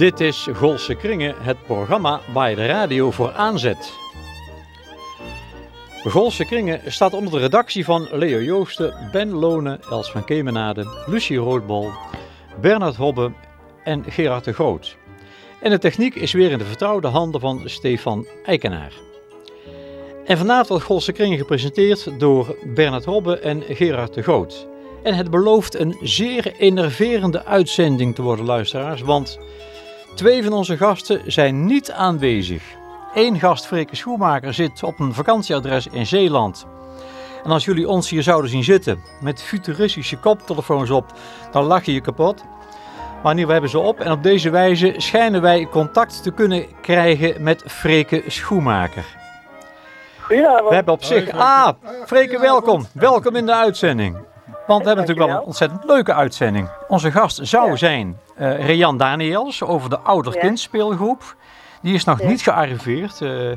Dit is Golse Kringen, het programma waar je de radio voor aanzet. Golse Kringen staat onder de redactie van Leo Joosten, Ben Lonen, Els van Kemenade, Lucie Roodbol, Bernard Hobbe en Gerard de Groot. En de techniek is weer in de vertrouwde handen van Stefan Eikenaar. En vanavond wordt Golse Kringen gepresenteerd door Bernard Hobbe en Gerard de Groot. En het belooft een zeer enerverende uitzending te worden, luisteraars, want twee van onze gasten zijn niet aanwezig. Eén gast, Freke Schoenmaker, zit op een vakantieadres in Zeeland. En als jullie ons hier zouden zien zitten met futuristische koptelefoons op, dan lach je je kapot. Maar nu we hebben ze op en op deze wijze schijnen wij contact te kunnen krijgen met Freke Schoenmaker. Goedenavond. We hebben op zich... Ah, Freke, welkom. Welkom in de uitzending. Want we hebben natuurlijk wel een ontzettend leuke uitzending. Onze gast zou zijn uh, Rian Daniels over de ouder-kind Die is nog niet gearriveerd. Uh,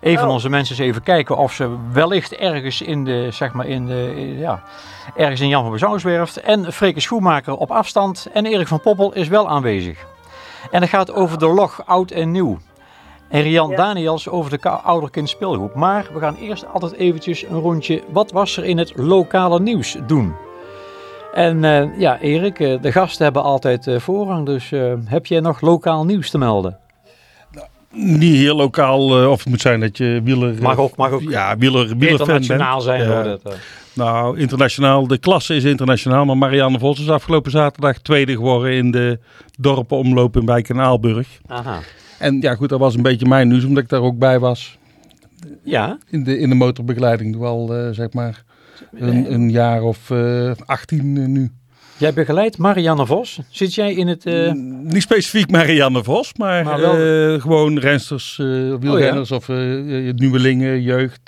een oh. van onze mensen is even kijken of ze wellicht ergens in de, zeg maar in de, ja, ergens in Jan van Bezouwswerft. En Freke Schoenmaker op afstand. En Erik van Poppel is wel aanwezig. En het gaat over de log oud en nieuw. En Rian ja. Daniels over de ouderkind speelgroep. Maar we gaan eerst altijd eventjes een rondje. Wat was er in het lokale nieuws doen? En uh, ja, Erik, uh, de gasten hebben altijd uh, voorrang. Dus heb jij nog lokaal nieuws te melden? Nou, niet heel lokaal, of het moet zijn dat je wieler... Mag ook, mag ook. Ja, wieler, wieler Internationaal zijn hoor. Dat, nou, internationaal. De klasse is internationaal. Maar Marianne Vos is afgelopen zaterdag tweede geworden in de dorpenomloop in Wijk en Aalburg. Aha. En ja, goed, dat was een beetje mijn nieuws, omdat ik daar ook bij was. Ja. In de, in de motorbegeleiding, wel zeg maar een, een jaar of uh, 18 uh, nu. Jij begeleidt Marianne Vos. Zit jij in het... Uh... Niet specifiek Marianne Vos, maar, maar wel... gewoon rensters, wielrenners oh, ja? of nieuwelingen, jeugd.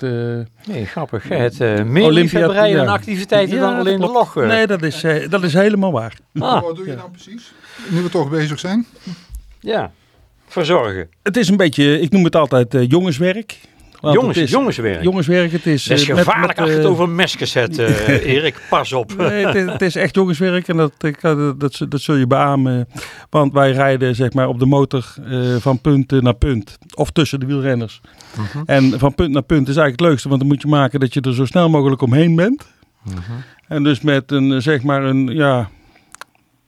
Nee, grappig. Het meer Olympia ja. activiteiten ja, dan alleen de log. Nee, dat is, dat is helemaal waar. Ah. Wat doe je nou precies? Nu we toch bezig zijn? Ja verzorgen? Het is een beetje, ik noem het altijd uh, Jongens, het is, jongenswerk. Jongenswerk, het is... Het is gevaarlijk met, met, als je het over mesjes zet, uh, Erik. Pas op. nee, het is, het is, echt jongenswerk en dat, dat, dat, dat zul je beamen. Want wij rijden zeg maar, op de motor van punt naar punt. Of tussen de wielrenners. Uh -huh. En van punt naar punt is eigenlijk het leukste. Want dan moet je maken dat je er zo snel mogelijk omheen bent. -huh. En dus met een, zeg maar een, ja...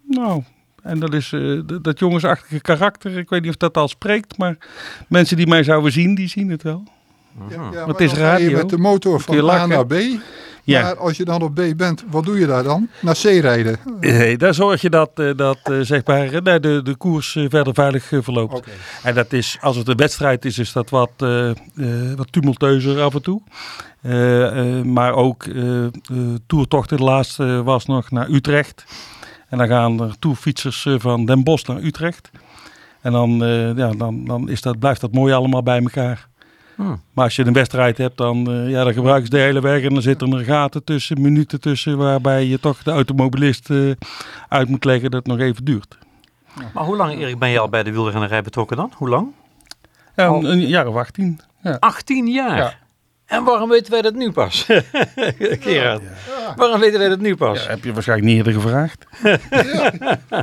Nou, en dat is uh, dat jongensachtige karakter. Ik weet niet of dat al spreekt, maar mensen die mij zouden zien, die zien het wel. Ja, ja het is radio. Je met de motor van A naar B. Ja. Maar als je dan op B bent, wat doe je daar dan? Naar C rijden? Nee, daar zorg je dat, uh, dat uh, zeg maar, de, de, de koers uh, verder veilig verloopt. Okay. En dat is, als het een wedstrijd is, is dat wat, wat tumulteuzer af en toe. maar ook toertochten, de laatste was nog naar Utrecht. En dan gaan er toe fietsers van Den Bosch naar Utrecht. En dan, uh, ja, dan, dan is dat, blijft dat mooi allemaal bij elkaar. Hmm. Maar als je een wedstrijd hebt, dan, uh, ja, dan gebruiken ze de hele weg. En dan zitten er gaten tussen, minuten tussen, waarbij je toch de automobilist uh, uit moet leggen dat het nog even duurt. Ja. Maar hoe lang, Erik, ben je al bij de wielrennerij betrokken dan? Hoe lang? Ja, een, een jaar of 18. Ja. 18 jaar? Ja. En waarom weten wij dat nu pas? Gerard, ja. waarom weten wij dat nu pas? Ja, heb je waarschijnlijk niet eerder gevraagd. ja.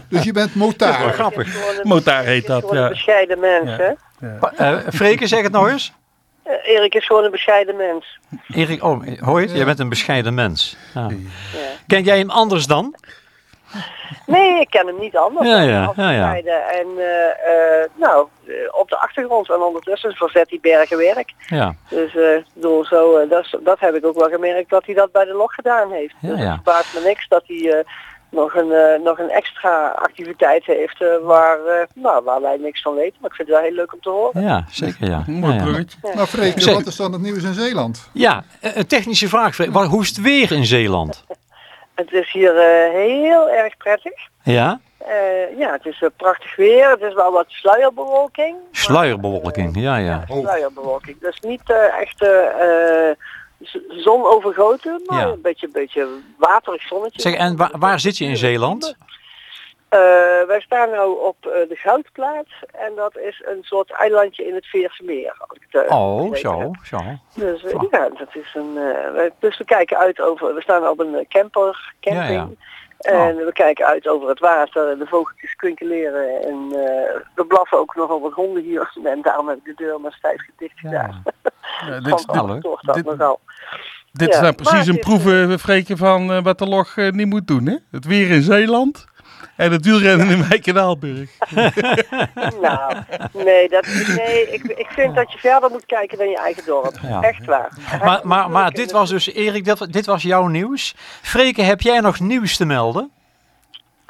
Dus je bent motaar. Dat grappig. Motaar heet dat, ja. een bescheiden mens, hè? Uh, Freke, zeg het nog eens. Uh, Erik is gewoon een bescheiden mens. Erik, oh, hoor je het? Jij bent een bescheiden mens. Ken jij hem anders dan? Nee, ik ken hem niet anders. Ja, ja, ja, ja. En uh, uh, nou, op de achtergrond en ondertussen verzet hij bergenwerk. Ja. Dus uh, bedoel, zo, dat, dat heb ik ook wel gemerkt dat hij dat bij de log gedaan heeft. Ja, dus ja. het verbaast me niks dat hij nog, een, nog een extra activiteit heeft waar, nou, waar wij niks van weten. Maar ik vind het wel heel leuk om te horen. Ja, zeker ja. Mooi bruggetje. Ja. Maar Freke, wat is dan het nieuws in Zeeland? Ja, een technische vraag. Hoe is het weer in Zeeland? Het is hier uh, heel erg prettig. Ja? Uh, ja, het is uh, prachtig weer. Het is wel wat sluierbewolking. Sluierbewolking, maar, ja, ja. ja sluierbewolking. Dus niet echt zon overgoten, maar ja. een beetje, beetje waterig zonnetje. Zeg, en waar, waar zit je in Zeeland? Uh, wij staan nu op uh, de Goudplaats en dat is een soort eilandje in het Veerse meer. oh, zo, zo. Dus ja, dat is een. dus we kijken uit over. We staan op een camper, camping. Ja, ja. En we kijken uit over het water, de vogeltjes kwinkeleren en we blaffen ook nog op wat honden hier. En daarom heb ik de deur maar stijf gedicht gedaan. Ja. Dit, dit, dit is nou precies een proeven, Freken, van uh, wat de log uh, niet moet doen. Hè? Het weer in Zeeland en het wielrennen in Wijkenaalburg. nou, nee, dat, nee ik, ik vind dat je verder moet kijken dan je eigen dorp. Echt waar. Maar, maar, maar dit was dus, Erik, dit, dit was jouw nieuws. Freke, heb jij nog nieuws te melden?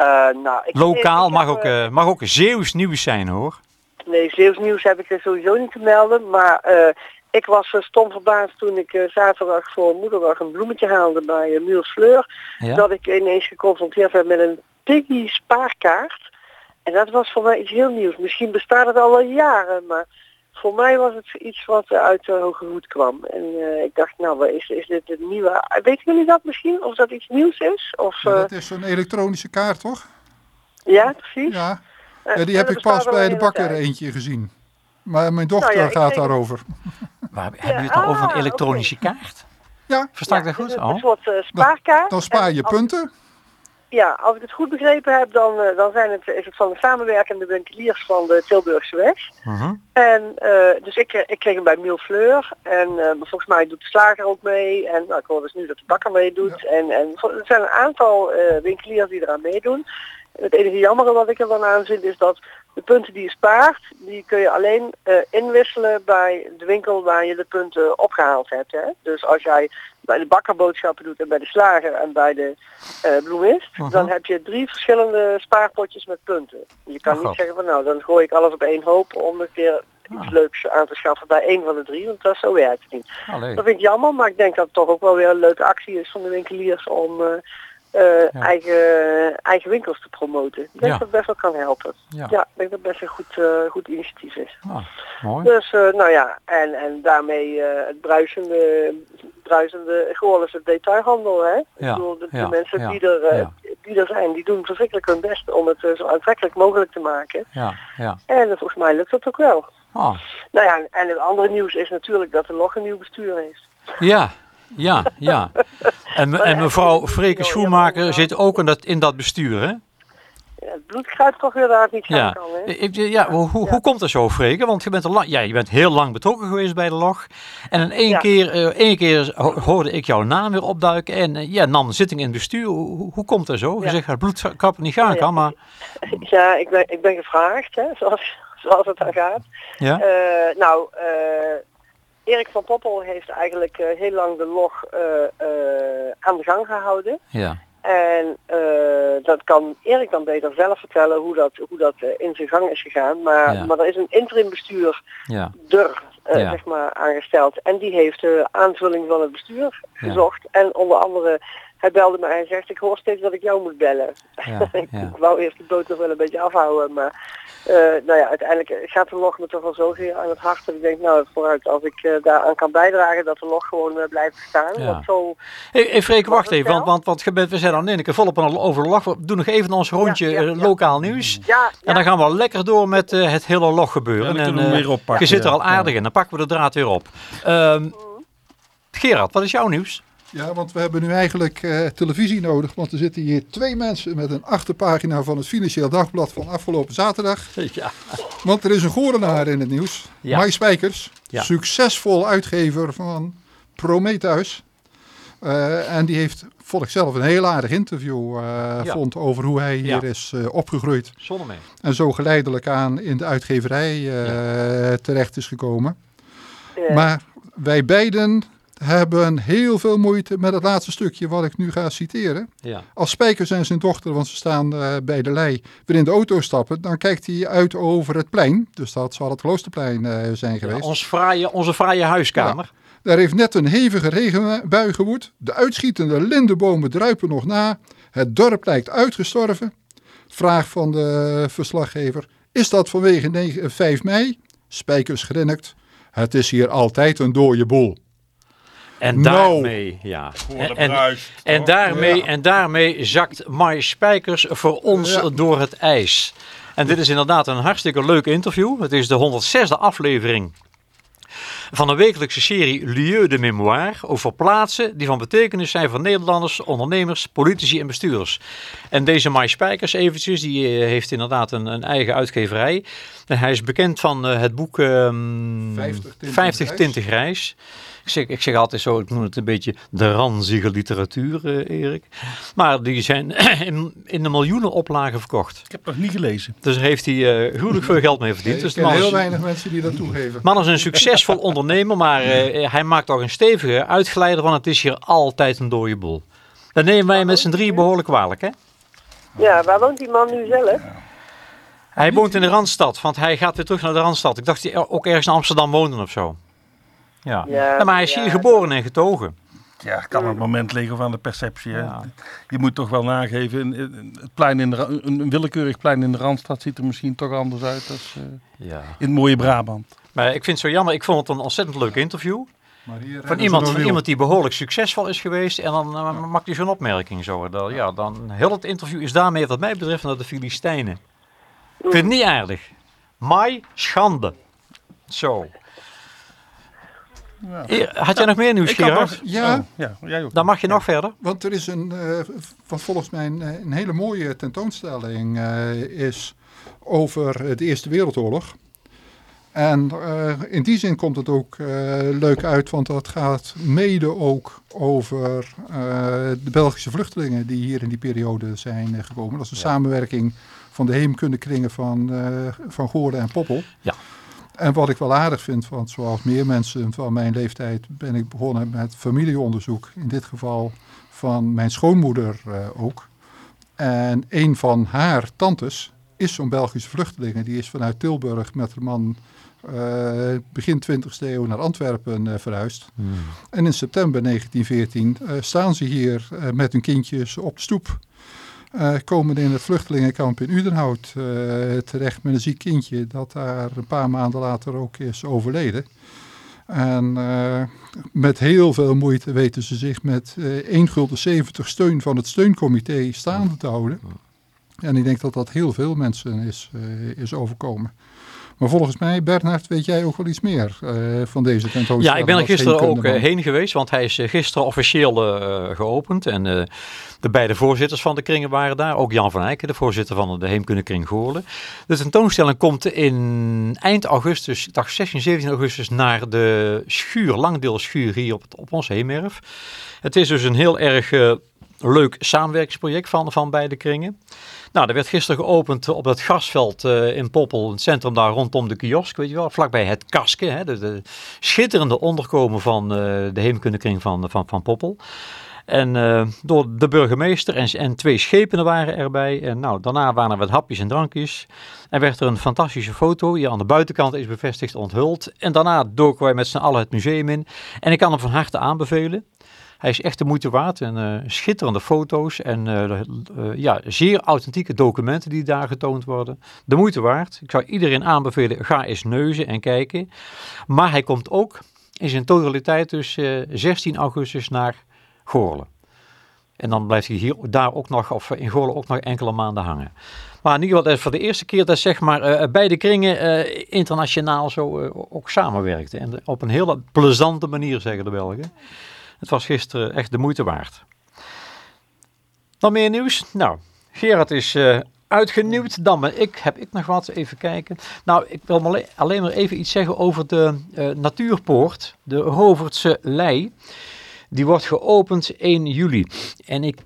Uh, nou, ik, Lokaal mag, ook, uh, mag ook Zeeuws nieuws zijn hoor. Nee, Zeeuws nieuws heb ik er sowieso niet te melden. Maar uh, ik was stom verbaasd toen ik zaterdag voor moederdag een bloemetje haalde bij uh, Muurs Fleur. Dat ik ineens geconfronteerd werd met een Piggy spaarkaart. En dat was voor mij iets heel nieuws. Misschien bestaat het al een jaren, maar voor mij was het iets wat uit de hoge hoed kwam. En uh, ik dacht, nou, is, is dit het nieuwe... Weet jullie dat misschien? Of dat iets nieuws is? Of, ja, dat is zo'n elektronische kaart, toch? Ja, precies. Ja, ja die heb ik pas bij de bakker eentje gezien. Maar mijn dochter nou gaat daarover. Maar hebben jullie het nou over een ah, elektronische kaart? Ja. Versta ik dat goed? Een, een soort uh, spaarkaart. Dan, dan spaar je punten. Ja, als ik het goed begrepen heb, dan, uh, dan zijn het, is het van de samenwerkende winkeliers van de Tilburgse weg. Uh-huh. En uh, dus ik, ik kreeg hem bij Miel Fleur. En uh, volgens mij doet de slager ook mee. En nou, ik hoor dus nu dat de bakker meedoet. En, en er zijn een aantal winkeliers die eraan meedoen. Het enige jammere wat ik er dan aan vind is dat de punten die je spaart, die kun je alleen uh, inwisselen bij de winkel waar je de punten opgehaald hebt. Hè? Dus als jij bij de bakkerboodschappen doet en bij de slager en bij de uh, bloemist, uh -huh. dan heb je drie verschillende spaarpotjes met punten. Je kan oh, niet zeggen van nou, dan gooi ik alles op één hoop om een keer iets ah. leuks aan te schaffen bij één van de drie, want dat zo werkt het niet. Allee. Dat vind ik jammer, maar ik denk dat het toch ook wel weer een leuke actie is van de winkeliers om... Ja. eigen, eigen winkels te promoten. Ik denk ja. dat het best wel kan helpen. Ja, ik denk dat het best een goed, uh, goed initiatief is. Ah, mooi. Dus uh, nou ja, en, en daarmee het bruisende, bruisende gewoon is het detailhandel. Hè? Ik bedoel, de, de mensen die, er, die er zijn, die doen verschrikkelijk hun best om het zo aantrekkelijk mogelijk te maken. Ja, ja. En volgens mij lukt dat ook wel. Ah. Nou ja, en het andere nieuws is natuurlijk dat er nog een nieuw bestuur heeft. Ja, ja, ja. En, en mevrouw Freke Schoenmaker zit ook in dat, in dat bestuur, hè? Het bloed gaat toch weer niet ja. kan, hè? Ik, ja, hoe, hoe, komt dat zo, Freke? Want je bent, al lang, ja, je bent heel lang betrokken geweest bij de log. En in één, Ja. keer, eh, één keer hoorde ik jouw naam weer opduiken. En eh, ja, nam zitting in het bestuur. Hoe, hoe- komt dat zo? Je zegt dat bloedkappen niet gaan kan, maar... Ja, ik ben, ik ben gevraagd, hè, zoals, zoals het dan gaat. Ja? Eh, nou, eh, Erik van Poppel heeft eigenlijk eh, heel lang de log eh, eh, aan de gang gehouden. Ja. En dat kan Erik dan beter zelf vertellen hoe dat, hoe dat in zijn gang is gegaan. Maar, Ja. maar er is een interim bestuur Ja. er Ja. zeg maar, aangesteld. En die heeft de aanvulling van het bestuur gezocht. En onder andere, hij belde me en hij zegt, ik hoor steeds dat ik jou moet bellen. Ja, ik, ja. wou eerst de boot nog wel een beetje afhouden. Maar eh, nou ja, uiteindelijk gaat de log me toch wel zozeer aan het hart. Dat ik denk, nou vooruit, als ik eh, daaraan kan bijdragen dat de log gewoon eh, blijft staan. Ja. Want zo, Hey, hey Freek, wacht even, want, want, want je bent- we zijn ene keer volop aan- over de log. We doen nog even ons rondje Ja, ja, ja. lokaal nieuws. ja, En dan gaan we lekker door met eh, het hele log gebeuren. Ja, dan en, kunnen we eh, hem weer oppakken, je zit er al aardig in, dan pakken we de draad weer op. Ehm, Gerard, wat is jouw nieuws? Ja, want we hebben nu eigenlijk eh, televisie nodig. Want er zitten hier twee mensen met een achterpagina van het Financieel Dagblad van afgelopen zaterdag. Ja. Want er is een Gorenaar in het nieuws. Ja. Mike Spijkers, Ja. succesvol uitgever van Prometheus. Eh, en die heeft, vond ik zelf, een heel aardig interview eh, Ja. vond over hoe hij hier Ja. is eh, opgegroeid. Zonder mee. En zo geleidelijk aan in de uitgeverij eh, terecht is gekomen. Maar wij beiden hebben heel veel moeite met het laatste stukje wat ik nu ga citeren. Ja. Als Spijkers en zijn dochter, want ze staan eh, bij de lei, weer in de auto stappen, dan kijkt hij uit over het plein. Dus dat zal het Kloosterplein eh, zijn Ja, geweest. ons fraaie, onze fraaie huiskamer. Daar heeft net een hevige regenbui gewoed. De uitschietende lindenbomen druipen nog na. Het dorp lijkt uitgestorven. Vraag van de verslaggever. Is dat vanwege 9 5 mei? Spijkers grinnikt. Het is hier altijd een dode boel. En daarmee, ja. En, en, en daarmee, Ja. en daarmee zakt Mai Spijkers voor ons Ja. door het ijs. En dit is inderdaad een hartstikke leuk interview. Het is de 106e aflevering van de wekelijkse serie Lieu de Mémoire over plaatsen die van betekenis zijn voor Nederlanders, ondernemers, politici en bestuurders. En deze Mai Spijkers eventjes, die eh, heeft inderdaad een, een eigen uitgeverij. En hij is bekend van eh, het boek ehm 50 Tinten 50 Grijs. Tinten Grijs. Ik zeg, ik zeg altijd zo, ik noem het een beetje de ranzige literatuur, eh, Erik. Maar die zijn in, in de miljoenen oplagen verkocht. Ik heb nog niet gelezen. Dus daar heeft hij eh gruwelijk veel geld mee verdiend. Ik dus heel is, weinig mensen die dat toegeven. man is een succesvol ondernemer, maar eh, hij maakt ook een stevige uitgeleider van het is hier altijd een dode boel. Dat nemen wij met z'n drie behoorlijk kwalijk, hè? Ja, waar woont die man nu zelf? Hij woont in de Randstad, want hij gaat weer terug naar de Randstad. Ik dacht hij ook ergens in Amsterdam woonde of zo. Ja. Ja, Ja, maar hij is ja, hier geboren en getogen. Ja, het kan het moment liggen van de perceptie. Hè? Ja. Je moet toch wel nageven, het plein in de, een een willekeurig plein in de Randstad ziet er misschien toch anders uit dan Ja. in het mooie Brabant. Maar ik vind het zo jammer, ik vond het een ontzettend leuk interview. Van iemand, van iemand die behoorlijk succesvol is geweest. En dan uh, maakt hij zo'n opmerking zo. Dat, ja, dan, heel het interview is daarmee wat mij betreft naar de Filistijnen. Ik vind het niet aardig. Mai, schande. Zo. Ja. Eh, Had jij nog meer nieuws, Gerard? Ja. Oh, ja, jij ook. Dan mag je nog verder. Want er is een, eh, wat volgens mij een, een hele mooie tentoonstelling eh, is over de Eerste Wereldoorlog. En eh, in die zin komt het ook eh, leuk uit, want dat gaat mede ook over eh, de Belgische vluchtelingen die hier in die periode zijn eh, gekomen. Dat is een samenwerking van de heemkundekringen van, eh van Goorden en Poppel. Ja. En wat ik wel aardig vind, want zoals meer mensen van mijn leeftijd ben ik begonnen met familieonderzoek. In dit geval van mijn schoonmoeder eh, ook. En een van haar tantes is zo'n Belgische vluchteling. Die is vanuit Tilburg met haar man eh, begin 20e eeuw naar Antwerpen eh, verhuisd. En in september 1914 eh, staan ze hier met hun kindjes op de stoep. Eh, komen in het vluchtelingenkamp in Udenhout eh, terecht met een ziek kindje dat daar een paar maanden later ook is overleden. En eh, met heel veel moeite weten ze zich met eh 1 gulden 70 steun van het steuncomité staande te houden. En ik denk dat dat heel veel mensen is, is overkomen. Maar volgens mij, Bernhard, weet jij ook wel iets meer eh, van deze tentoonstelling? Ja, ik ben er gisteren ook eh, heen geweest, want hij is eh, gisteren officieel geopend. En de beide voorzitters van de kringen waren daar. Ook Jan van Eyck, de voorzitter van de Heemkundekring Goorlen. De tentoonstelling komt in eind augustus, ik dacht 16, 17 augustus, naar de schuur, langdeelschuur hier op, het, op ons heemerf. Het is dus een heel erg leuk samenwerkingsproject van, van beide kringen. Nou, er werd gisteren geopend op het gasveld eh, in Poppel, het centrum daar rondom de kiosk, weet je wel, vlakbij het Kaske, hè, de, de schitterende onderkomen van eh, de heemkundekring van, van, van Poppel. En eh, door de burgemeester en, en twee schepenen waren erbij. En nou, daarna waren er wat hapjes en drankjes. En werd er een fantastische foto, die aan de buitenkant is bevestigd, onthuld. En daarna doken wij met z'n allen het museum in. En ik kan hem van harte aanbevelen. Hij is echt de moeite waard. En eh, schitterende foto's en eh, eh, ja, zeer authentieke documenten die daar getoond worden. De moeite waard. Ik zou iedereen aanbevelen, ga eens neuzen en kijken. Maar hij komt ook in zijn totaliteit dus eh, 16 augustus naar Goorlen. En dan blijft hij hier, daar ook nog, of in Goorlen ook nog enkele maanden hangen. Maar in ieder geval, voor de eerste keer dat zeg maar beide kringen internationaal zo eh, ook samenwerkten. En op een hele plezante manier, zeggen de Belgen. Het was gisteren echt de moeite waard. Dan meer nieuws? Nou, Gerard is eh, uitgenieuwd. Dan ben ik, heb ik nog wat, even kijken. Nou, ik wil alleen maar even iets zeggen over de uh, natuurpoort, de Hovertse Lei. Die wordt geopend 1 juli. En ik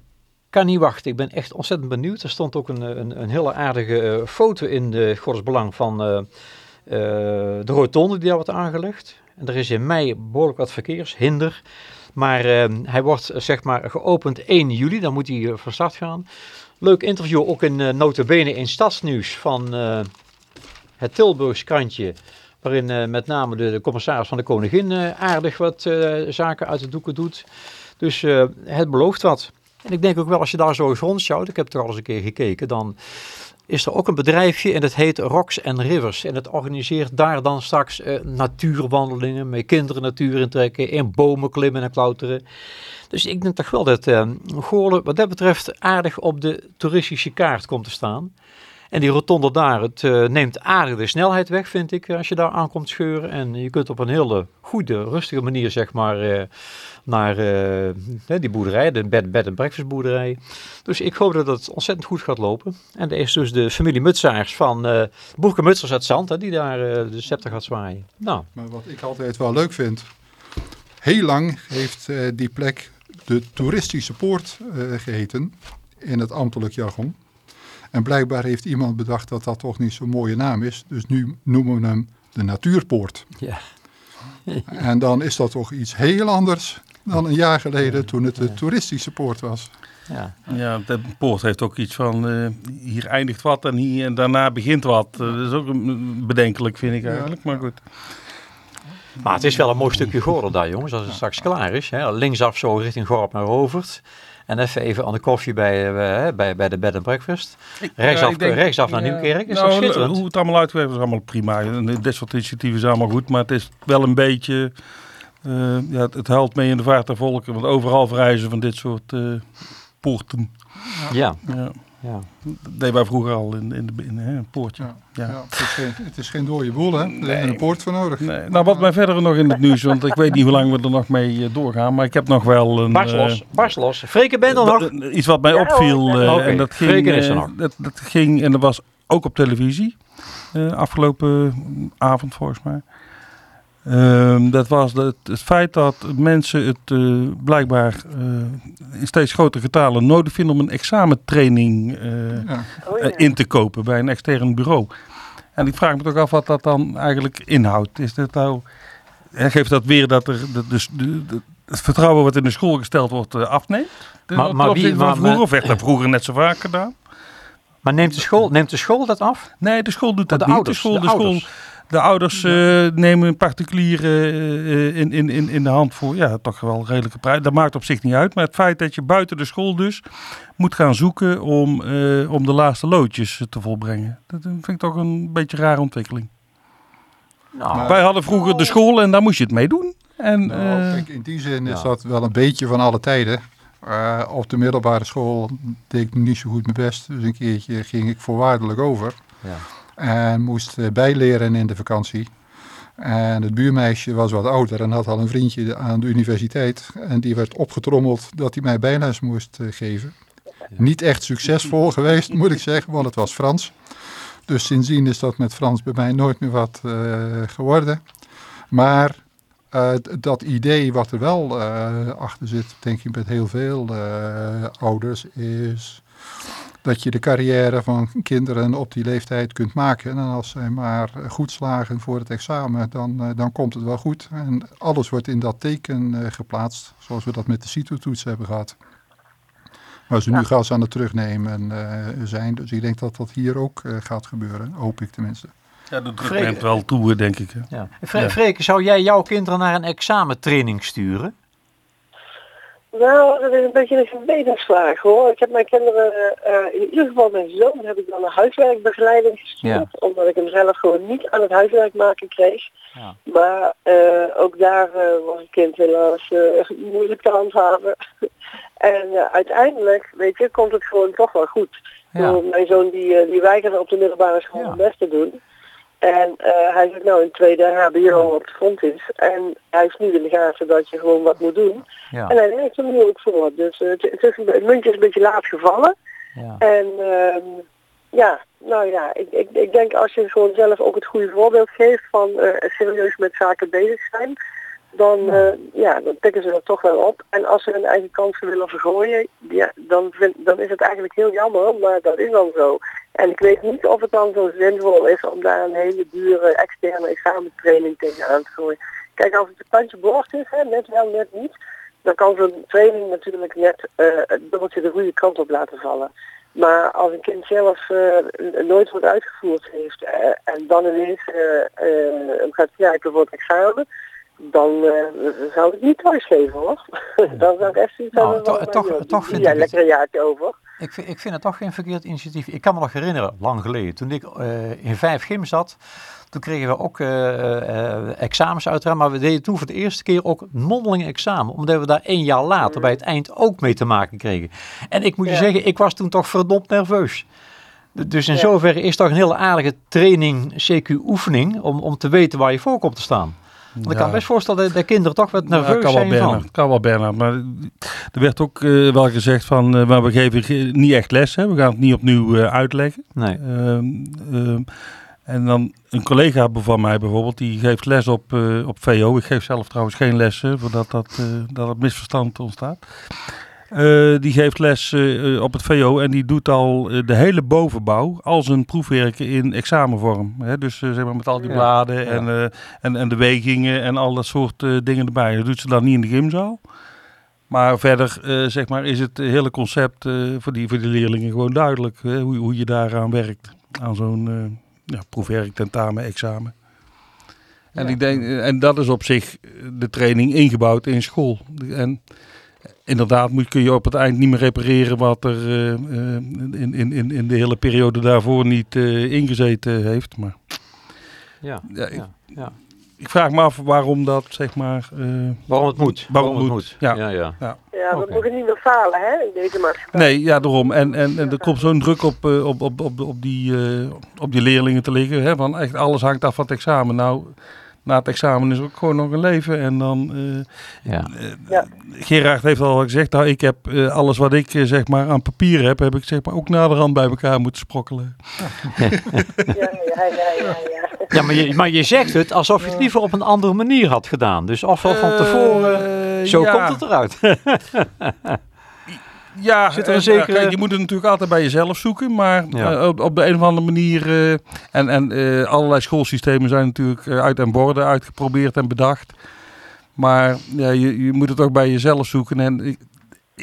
kan niet wachten. Ik ben echt ontzettend benieuwd. Er stond ook een, een, een hele aardige uh, foto in de Godsbelang van uh, uh, de rotonde die daar wordt aangelegd. En er is in mei behoorlijk wat verkeershinder. Maar uh, hij wordt zeg maar geopend 1 juli. Dan moet hij uh, van start gaan. Leuk interview ook in uh, notabene in Stadsnieuws van het Tilburgs krantje. Waarin met name de, commissaris van de Koningin aardig wat zaken uit de doeken doet. Dus het belooft wat. En ik denk ook wel als je daar zo eens rondschouwt, ik heb er al eens een keer gekeken, dan is er ook een bedrijfje en dat heet Rocks and Rivers. En het organiseert daar dan straks natuurwandelingen, met kinderen natuur intrekken, in bomen klimmen en klauteren. Dus ik denk toch wel dat uh, wat dat betreft aardig op de toeristische kaart komt te staan. En die rotonde daar, het neemt aardig de snelheid weg, vind ik, als je daar aankomt scheuren. En je kunt op een hele goede, rustige manier, zeg maar, naar die boerderij, de bed, bed and breakfast boerderij. Dus ik hoop dat het ontzettend goed gaat lopen. En er is dus de familie Mutsaars van uh, Boerke Mutsers uit Zand, die daar de scepter gaat zwaaien. Nou. Maar wat ik altijd wel leuk vind, heel lang heeft die plek de toeristische poort geheten in het ambtelijk jargon. En blijkbaar heeft iemand bedacht dat dat toch niet zo'n mooie naam is. Dus nu noemen we hem de Natuurpoort. Ja. en dan is dat toch iets heel anders dan een jaar geleden toen het de toeristische poort was. Ja, ja de poort heeft ook iets van uh, hier eindigt wat en, hier, en daarna begint wat. Uh, dat is ook bedenkelijk vind ik eigenlijk, maar goed. Maar het is wel een mooi stukje Gordel daar, jongens, als het straks klaar is. Hè. Linksaf zo richting Gorp naar Hovert. En even even aan de koffie bij, uh, bij, bij de bed and breakfast. Rechtsaf, denk, rechtsaf naar Nieuwkerk. Is nou, dat hoe het allemaal uitwerkt is allemaal prima. Dit soort initiatieven is allemaal goed. Maar het is wel een beetje... Uh, ja, het, het helpt mee in de vaart der volken. Want overal verrijzen van dit soort uh, poorten. Ja. ja. Ja. Dat deden wij vroeger al in, in, de, in hè, een poortje. Ja. ja. het, is geen, het is geen dode boel, hè? Er nee. is een poort voor nodig. Nee. Nou, wat mij verder nog in het nieuws, want ik weet niet hoe lang we er nog mee eh, doorgaan, maar ik heb nog wel een... Barslos, uh, Barslos. Freke ben er nog? Iets wat mij opviel, uh, okay. en dat ging, is er nog. Dat, dat, ging, en dat was ook op televisie, afgelopen avond volgens mij. Um, dat was het, het, feit dat mensen het uh, blijkbaar uh, in steeds grotere getalen nodig vinden om een examentraining uh, ja. oh, ja. in te kopen bij een extern bureau. En ik vraag me toch af wat dat dan eigenlijk inhoudt. Is nou, geeft dat weer dat er dus de, de, het vertrouwen wat in de school gesteld wordt afneemt? Maar, maar wie, maar, vroeger, of werd dat vroeger net zo vaak gedaan? Maar neemt de school, neemt de school dat af? Nee, de school doet dat de niet. Ouders, de school, de, de school de ouders uh, nemen een particulier uh, in, in, in, in de hand voor ja, toch wel redelijke prijs. Dat maakt op zich niet uit. Maar het feit dat je buiten de school dus moet gaan zoeken om, uh, om de laatste loodjes te volbrengen. Dat vind ik toch een beetje een rare ontwikkeling. Nou, Wij hadden vroeger de school en daar moest je het mee doen. En, nou, kijk, in die zin is dat wel een beetje van alle tijden. op de middelbare school deed ik niet zo goed mijn best. Dus een keertje ging ik voorwaardelijk over. Ja. En moest eh, bijleren in de vakantie. En het buurmeisje was wat ouder en had al een vriendje aan de universiteit. En die werd opgetrommeld dat hij mij bijles moest eh, geven. Niet echt succesvol geweest, moet ik zeggen, want het was Frans. Dus sindsdien is dat met Frans bij mij nooit meer wat uh, geworden. Maar uh, dat idee wat er wel uh, achter zit, denk ik met heel veel ouders, is dat je de carrière van kinderen op die leeftijd kunt maken. En als zij maar goed slagen voor het examen, dan, eh, dan komt het wel goed. En alles wordt in dat teken uh, geplaatst, zoals we dat met de CITO-toets hebben gehad. Waar ze nu gas aan het terugnemen uh, zijn. Dus ik denk dat dat hier ook gaat gebeuren, hoop ik tenminste. Ja, dat neemt wel toe, denk ik. Ja. Freke, zou jij jouw kinderen naar een examentraining sturen? Nou, dat is een beetje een verbeteringsvraag hoor. Ik heb mijn kinderen, uh, in ieder geval mijn zoon, heb ik dan een huiswerkbegeleiding gestuurd. Omdat ik hem zelf gewoon niet aan het huiswerk maken kreeg. Ja. Maar uh, ook daar uh, was het kind helaas moeilijk te handhaven. en uiteindelijk, weet je, komt het gewoon toch wel goed. Ja. Mijn zoon die, die weigerde op de middelbare school ja. best te doen. En uh, hij zit nou in tweede HBO op de grond is. En hij heeft nu in de gaten dat je gewoon wat moet doen. Ja. En hij werkt er nu ook voor. Dus uh, het, het, is een, het muntje is een beetje laat gevallen. Ja. En uh, ja, nou ja, ik, ik, ik denk als je gewoon zelf ook het goede voorbeeld geeft van uh, serieus met zaken bezig zijn dan, uh, ja, dan pikken ze dat toch wel op. En als ze hun eigen kansen willen vergooien, ja, dan, vind, dan is het eigenlijk heel jammer, maar dat is dan zo. En ik weet niet of het dan zo zinvol is om daar een hele dure externe examentraining tegenaan te gooien. Kijk, als het een kantje boord is, hè, net wel, net niet, dan kan zo'n training natuurlijk net uh, het dubbeltje de goede kant op laten vallen. Maar als een kind zelf uh, nooit wordt uitgevoerd heeft uh, en dan ineens hem gaat kijken voor het examen, dan zou ik niet thuisgeven hoor. dan zou ik echt zoiets nou, hebben. toch, toch vind ja, ik lekker een jaartje over. Ik vind, ik vind het toch geen verkeerd initiatief. Ik kan me nog herinneren, lang geleden, toen ik uh, in 5 gym zat, toen kregen we ook uh, examens uiteraard, maar we deden toen voor de eerste keer ook mondeling examen, omdat we daar één jaar later bij het eind ook mee te maken kregen. En ik moet je zeggen, ik was toen toch verdomd nerveus. Dus in Ja. zoverre is het toch een hele aardige training, CQ-oefening, om, om te weten waar je voor komt te staan. Want ik kan best voorstellen dat de kinderen toch wat Ja, nerveus kan wel zijn Bernard, van. kan wel Bernard. Maar er werd ook eh, wel gezegd van, eh, maar we geven ge- niet echt les. Hè. We gaan het niet opnieuw eh, uitleggen. Nee. Ehm, ehm, en dan een collega van mij bijvoorbeeld, die geeft les op, eh, op VO. Ik geef zelf trouwens geen lessen, voordat dat, dat het misverstand ontstaat. Eh, die geeft les eh, eh, op het VO en die doet al de hele bovenbouw als een proefwerken in examenvorm. Hè? Dus zeg maar met al die Ja. bladen en, en, en de wegingen en al dat soort dingen erbij. Dat doet ze dan niet in de gymzaal. Maar verder zeg maar, is het hele concept voor, die, voor die leerlingen gewoon duidelijk. Hè? Hoe, hoe je daaraan werkt. Aan zo'n ja, proefwerk, tentamen, examen. En, ik denk, en dat is op zich de training ingebouwd in school. En inderdaad moet, kun je op het eind niet meer repareren wat er eh, eh, in, in, in, in de hele periode daarvoor niet eh, ingezeten heeft. Maar Ja. ja, ik, Ja. Ja. ik vraag me af waarom dat zeg maar... eh, Waarom het moet. Waarom het moet, ja. Ja, ja. Ja, we mogen niet meer falen hè, in deze maatschappij. Nee, ja, daarom. En, en, en er komt zo'n druk op, eh, op, op, op, op, die, eh, op die leerlingen te liggen. Hè, van echt alles hangt af van het examen. Nou, na het examen is ook gewoon nog een leven. En dan, eh, ja. Ja. Gerard heeft al gezegd, nou, ik heb eh, alles wat ik eh, zeg maar aan papier heb, heb ik zeg maar ook naderhand bij elkaar moeten sprokkelen. Ja, ja, ja, ja, ja. Ja, maar je, maar je zegt het alsof je het liever op een andere manier had gedaan. Dus of wel van tevoren, Eh, zo ja. komt het eruit. Ja, Zit er een zekere- ja, kijk, je moet het natuurlijk altijd bij jezelf zoeken, maar Ja. eh, op, op de een of andere manier, eh, en, en eh, allerlei schoolsystemen zijn natuurlijk eh, uit en borden uitgeprobeerd en bedacht. Maar ja, je, je moet het ook bij jezelf zoeken. En ik,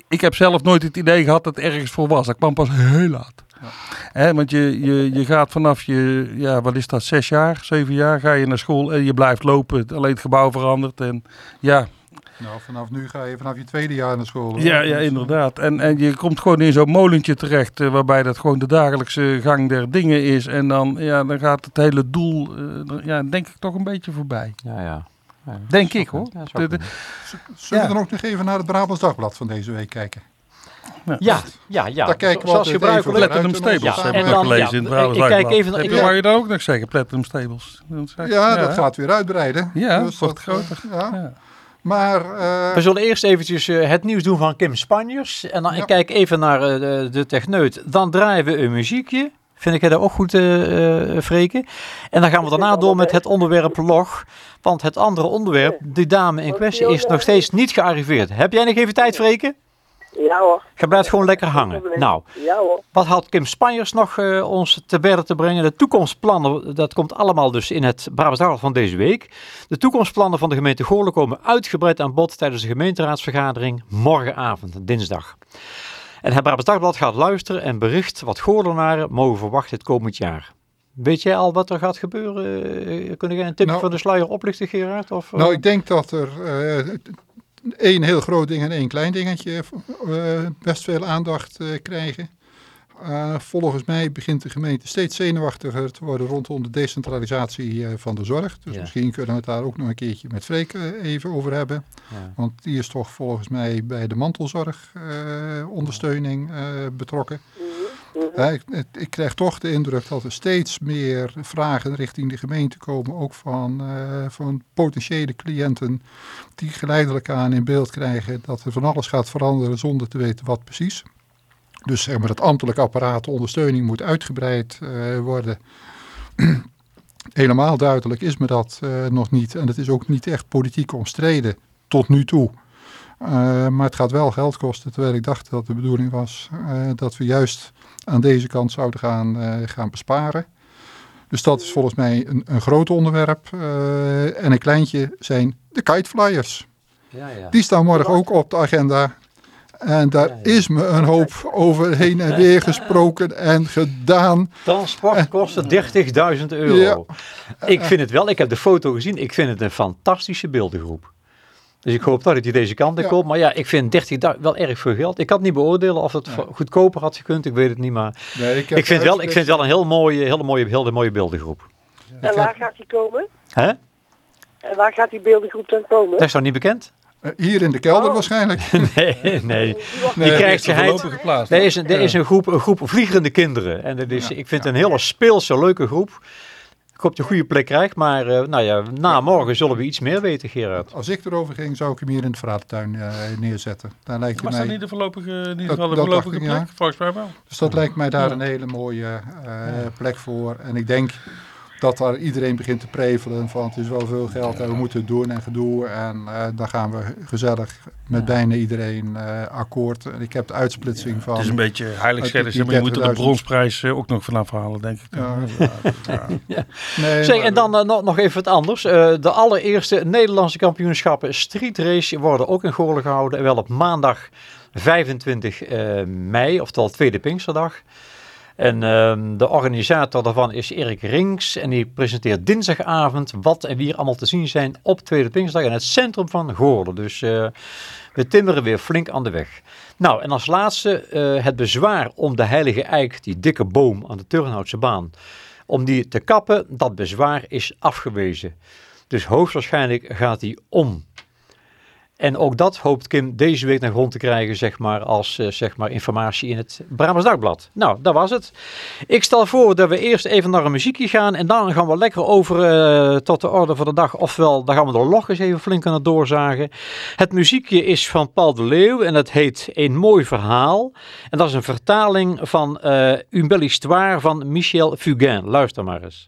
ik heb zelf nooit het idee gehad dat het ergens voor was. Dat kwam pas heel laat. Hè, want je, je, je gaat vanaf je, ja, wat is dat, zes jaar, zeven jaar, ga je naar school en je blijft lopen. Alleen het gebouw verandert en ja, Nou, vanaf nu ga je vanaf je tweede jaar naar school. hoor. ja, ja, Dus, inderdaad. En, en je komt gewoon in zo'n molentje terecht, eh, waarbij dat gewoon de dagelijkse gang der dingen is. En dan, ja, dan gaat het hele doel, eh, ja, denk ik, toch een beetje voorbij. Ja, ja. Ja, Denk ik hoor. Ja, zou De- de- kunnen. Zullen Ja. we dan ook nog even naar het Brabants Dagblad van deze week kijken? ja, ja, ja. Daar kijken we Zoals altijd gebruikelijk. even Platinum Stables Ja, heb ik en nog dan- gelezen ja, in het Brabants ik kijk Dagblad. even- Heb ik- je- je dan ook nog zeggen, Platinum Stables? Dat Ja, dat gaat weer uitbreiden. Ja, Dus wordt dat, groter. eh, ja. Maar eh, We zullen eerst eventjes eh, het nieuws doen van Kim Spanjers. En dan Ja. ik kijk even naar eh, de, de techneut. Dan draaien we een muziekje. Vind ik dat ook goed, eh eh, Freke? En dan gaan we daarna door met het onderwerp log. Want het andere onderwerp, die dame in kwestie, is nog steeds niet gearriveerd. Heb jij nog even tijd, Freke? Ja hoor. Je blijft gewoon lekker hangen. Nou, Ja hoor. wat had Kim Spanjers nog eh, ons te berden te brengen? De toekomstplannen, dat komt allemaal dus in het Brabants Dagblad van deze week. De toekomstplannen van de gemeente Goorlen komen uitgebreid aan bod tijdens de gemeenteraadsvergadering morgenavond, dinsdag. En het Brabants Dagblad gaat luisteren en bericht wat Goorlenaren mogen verwachten het komend jaar. Weet jij al wat er gaat gebeuren? Eh, Kun jij een tip Nou- van de sluier oplichten, Gerard? Of, eh? nou, ik denk dat er eh, één heel groot ding en één klein dingetje eh, best veel aandacht eh, krijgen. Eh, volgens mij begint de gemeente steeds zenuwachtiger te worden rondom de decentralisatie eh, van de zorg. Dus Ja. misschien kunnen we het daar ook nog een keertje met Freek even over hebben. Ja. Want die is toch volgens mij bij de mantelzorgondersteuning ondersteuning eh, Ja, ik, ik krijg toch de indruk dat er steeds meer vragen richting de gemeente komen, ook van, eh, van potentiële cliënten, die geleidelijk aan in beeld krijgen dat er van alles gaat veranderen zonder te weten wat precies. Dus zeg maar, het ambtelijk apparaat, de ondersteuning moet uitgebreid eh, worden. Helemaal duidelijk is me dat eh, nog niet. En het is ook niet echt politiek omstreden tot nu toe. Maar het gaat wel geld kosten, terwijl ik dacht dat de bedoeling was dat we juist aan deze kant zouden gaan, eh, gaan besparen. Dus dat is volgens mij een, een groot onderwerp. Eh, en een kleintje zijn de kiteflyers. ja, ja. Die staan morgen ook op de agenda. En daar Ja, ja. is me een hoop over heen en weer gesproken en gedaan. Transport kostte 30.000 euro. Ik vind het wel, ik heb de foto gezien, ik vind het een fantastische beeldengroep. Dus ik hoop dat het die deze kant op Ja. komt. Maar ja, ik vind 30.000 wel erg veel geld. Ik kan het niet beoordelen of het Nee. goedkoper had gekund, ik weet het niet. Maar Nee, ik, vind, wel, ik vind wel een heel mooie, hele mooie, hele mooie beeldengroep. En waar gaat die komen? Hè? En waar gaat die beeldengroep dan komen? Dat is nog niet bekend? Eh, hier in de kelder Oh. waarschijnlijk. nee, nee. Die Nee, krijgt er geheid. Er is een, er is een, groep, een groep vliegende kinderen. En dat is, Ja, ik vind het een hele speelse, leuke groep. Ik hoop dat je een goede plek krijgt. Maar eh, nou ja, na morgen zullen we iets meer weten, Gerard. Als ik erover ging, zou ik hem hier in de Vratentuin eh, neerzetten. Daar lijkt dat mij, niet de voorlopige, in ieder Dat- geval de voorlopige plek? ja. Volgens mij wel. dus dat lijkt mij daar Ja. een hele mooie eh, plek voor. En ik denk dat daar iedereen begint te prevelen van het is wel veel geld en we moeten het doen en gedoe. En eh, dan gaan we gezellig met bijna iedereen eh, akkoord. En ik heb de uitsplitsing van... Het is een beetje heiligschennis, maar je moet er de 30.000. bronsprijs eh, ook nog vanaf halen, denk ik. Ja, Ja. nee, Zeg, maar- en dan nog, nog even wat anders. Eh, de allereerste Nederlandse kampioenschappen street race worden ook in Goorlen gehouden. En wel op maandag 25 eh, mei, oftewel tweede Pinksterdag. En ehm, de organisator daarvan is Erik Rinks. En die presenteert dinsdagavond wat en wie er allemaal te zien zijn op tweede Pinksterdag in het centrum van Goorlen. Dus eh, we timmeren weer flink aan de weg. Nou, en als laatste eh, het bezwaar om de heilige eik, die dikke boom aan de Turnhoutse baan, om die te kappen, dat bezwaar is afgewezen. Dus hoogstwaarschijnlijk gaat die om. En ook dat hoopt Kim deze week naar grond te krijgen, zeg maar, als eh, zeg maar, informatie in het Brabants Dagblad. Nou, dat was het. Ik stel voor dat we eerst even naar een muziekje gaan en dan gaan we lekker over eh, tot de orde van de dag. Ofwel, dan gaan we de log eens even flink aan het doorzagen. Het muziekje is van Paul de Leeuw en het heet Een Mooi Verhaal. En dat is een vertaling van eh Une belle histoire van Michel Fugain. Luister maar eens.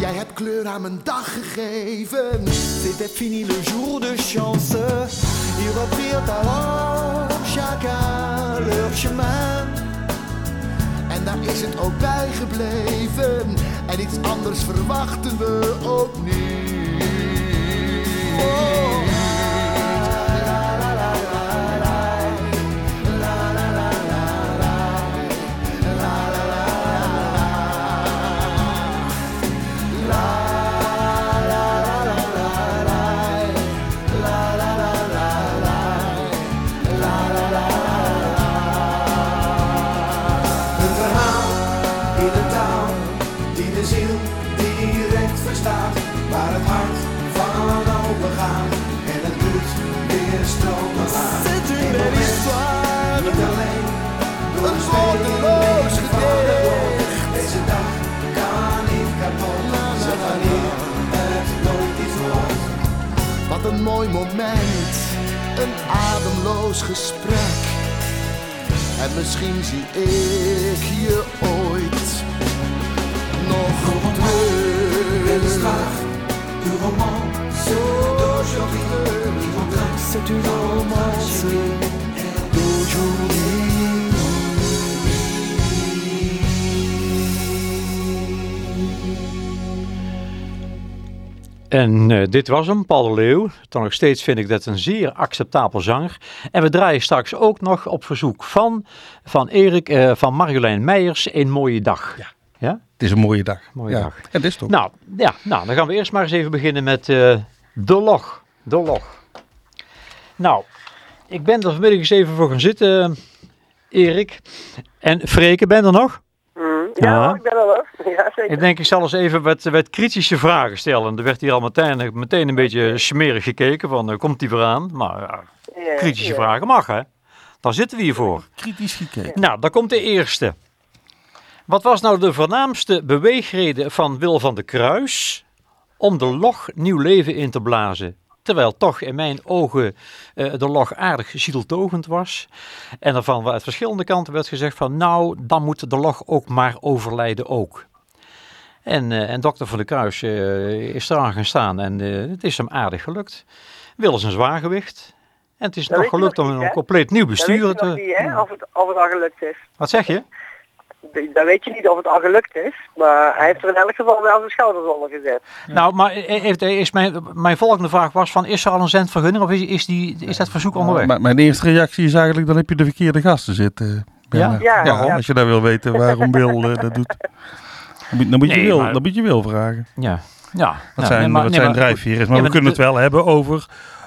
Jij hebt kleur aan mijn dag gegeven. C'était fini le jour de chance. Ils reprirent alors chacun leur chemin. En daar is het ook bij gebleven. En iets anders verwachten we ook niet. Ademloos gesprek. En misschien zie ik je ooit nog Belle terug. histoire, du roman d'aujourd'hui. C'est une romance d'aujourd'hui. En eh, dit was hem, Paul de Leeuw. Toch nog steeds vind ik dat een zeer acceptabel zanger. En we draaien straks ook nog op verzoek van, van Erik, eh, van Marjolein Meijers, Een Mooie Dag. Ja. Ja? Het is een mooie dag. Mooie ja. dag. Dat is toch? Nou, ja, nou, dan gaan we eerst maar eens even beginnen met eh, de log. De log. Nou, ik ben er vanmiddag eens even voor gaan zitten, Erik. En Freke, ben er nog? Ja, Ja. ik ben er wel. Ja, zeker. Ik denk, ik zal eens even wat, wat kritische vragen stellen. Er werd hier al meteen, meteen een beetje smerig gekeken van, eh, komt die weer aan? Maar ja, kritische ja. vragen mag, hè? Daar zitten we hier voor. Kritisch gekeken. Nou, dan komt de eerste. Wat was nou de voornaamste beweegreden van Wil van de Kruis om de log nieuw leven in te blazen? Terwijl toch in mijn ogen eh, de log aardig zieltogend was. En er van uit verschillende kanten werd gezegd van nou, dan moet de log ook maar overlijden ook. En, eh, en dokter van de Kruis eh, is eraan gaan staan en het is hem aardig gelukt. Wil is een zwaargewicht. En het is Dat nog weet je gelukt nog om niet, een compleet nieuw bestuur te... niet, hè, of het, of het al gelukt is. Wat zeg je? Dan weet je niet of het al gelukt is, maar hij heeft er in elk geval wel zijn schouders onder gezet. Nou, maar heeft, is mijn, mijn volgende vraag was van, is er al een zendvergunning of is, is, die, is dat verzoek onderweg? Maar mijn eerste reactie is eigenlijk, dan heb je de verkeerde gasten zitten. Bernard. Ja, ja. Als je daar wil weten waarom Wil eh, dat doet. Dan moet, dan moet je Nee, Wil, maar- dan moet je Wil vragen. Ja. ja. Wat ja, zijn, nee, maar- wat nee, zijn maar- drijfveren? Maar Ja, we kunnen het wel hebben over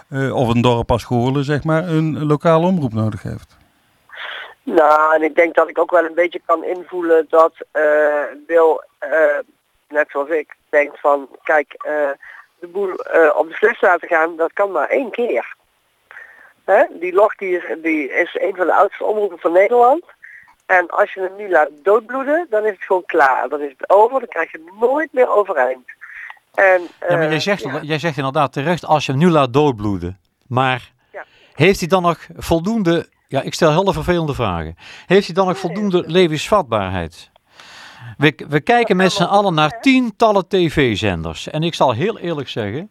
eh, of een dorp als Goorlen zeg maar, een lokale omroep nodig heeft. Nou, en ik denk dat ik ook wel een beetje kan invoelen dat eh Wil, eh, net zoals ik, denkt van, kijk, eh, de boel op de fles laten gaan, dat kan maar één keer. Hè? Die log die is, die is een van de oudste omroepen van Nederland. En als je hem nu laat doodbloeden, dan is het gewoon klaar. Dan is het over, dan krijg je hem nooit meer overeind. En, Ja, maar jij zegt, ja. jij zegt inderdaad terecht, als je hem nu laat doodbloeden. Maar Ja. heeft hij dan nog voldoende, ja ik stel hele vervelende vragen. Heeft hij dan nog voldoende levensvatbaarheid? We, we kijken met z'n allen naar tientallen tv-zenders. En ik zal heel eerlijk zeggen,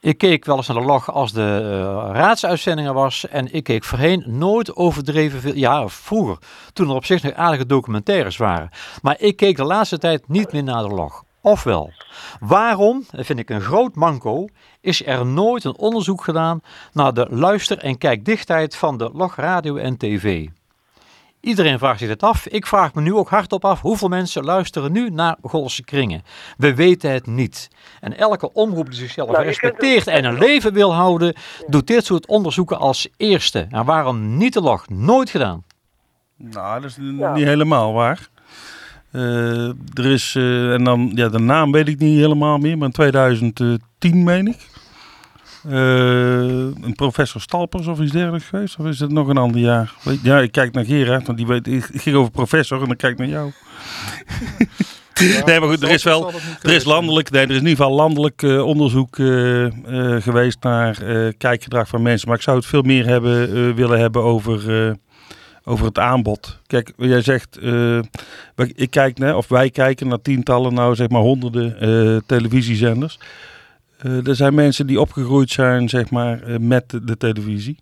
ik keek wel eens naar de log als de eh, raadsuitzendingen was. En ik keek voorheen nooit overdreven veel. Ja, vroeger. Toen er op zich nog aardige documentaires waren. Maar ik keek de laatste tijd niet meer naar de log. Ofwel, waarom, dat vind ik een groot manco, is er nooit een onderzoek gedaan naar de luister- en kijkdichtheid van de log radio en tv? Iedereen vraagt zich het af. Ik vraag me nu ook hardop af hoeveel mensen luisteren nu naar Golse kringen. We weten het niet. En elke omroep die zichzelf Nou, respecteert en een leven wil houden, doet dit soort onderzoeken als eerste. En waarom niet de log? Nooit gedaan. Nou, dat is n- Ja. niet helemaal waar. Eh, er is, eh, en dan, ja, de naam weet ik niet helemaal meer, maar in 2010 meen ik. Eh, een professor Stalpers of iets dergelijks geweest? Of is het nog een ander jaar? Ja, ik kijk naar Gerard, want die weet, ik ging over professor en dan kijk ik naar jou. nee, maar goed, er is wel, er is landelijk, nee, er is in ieder geval landelijk onderzoek geweest naar kijkgedrag van mensen. Maar ik zou het veel meer hebben, willen hebben over, over het aanbod. Kijk, jij zegt, wij- ik kijk, naar, of wij kijken naar tientallen, nou zeg maar honderden eh, televisiezenders. Eh, er zijn mensen die opgegroeid zijn, zeg maar, met de, de televisie.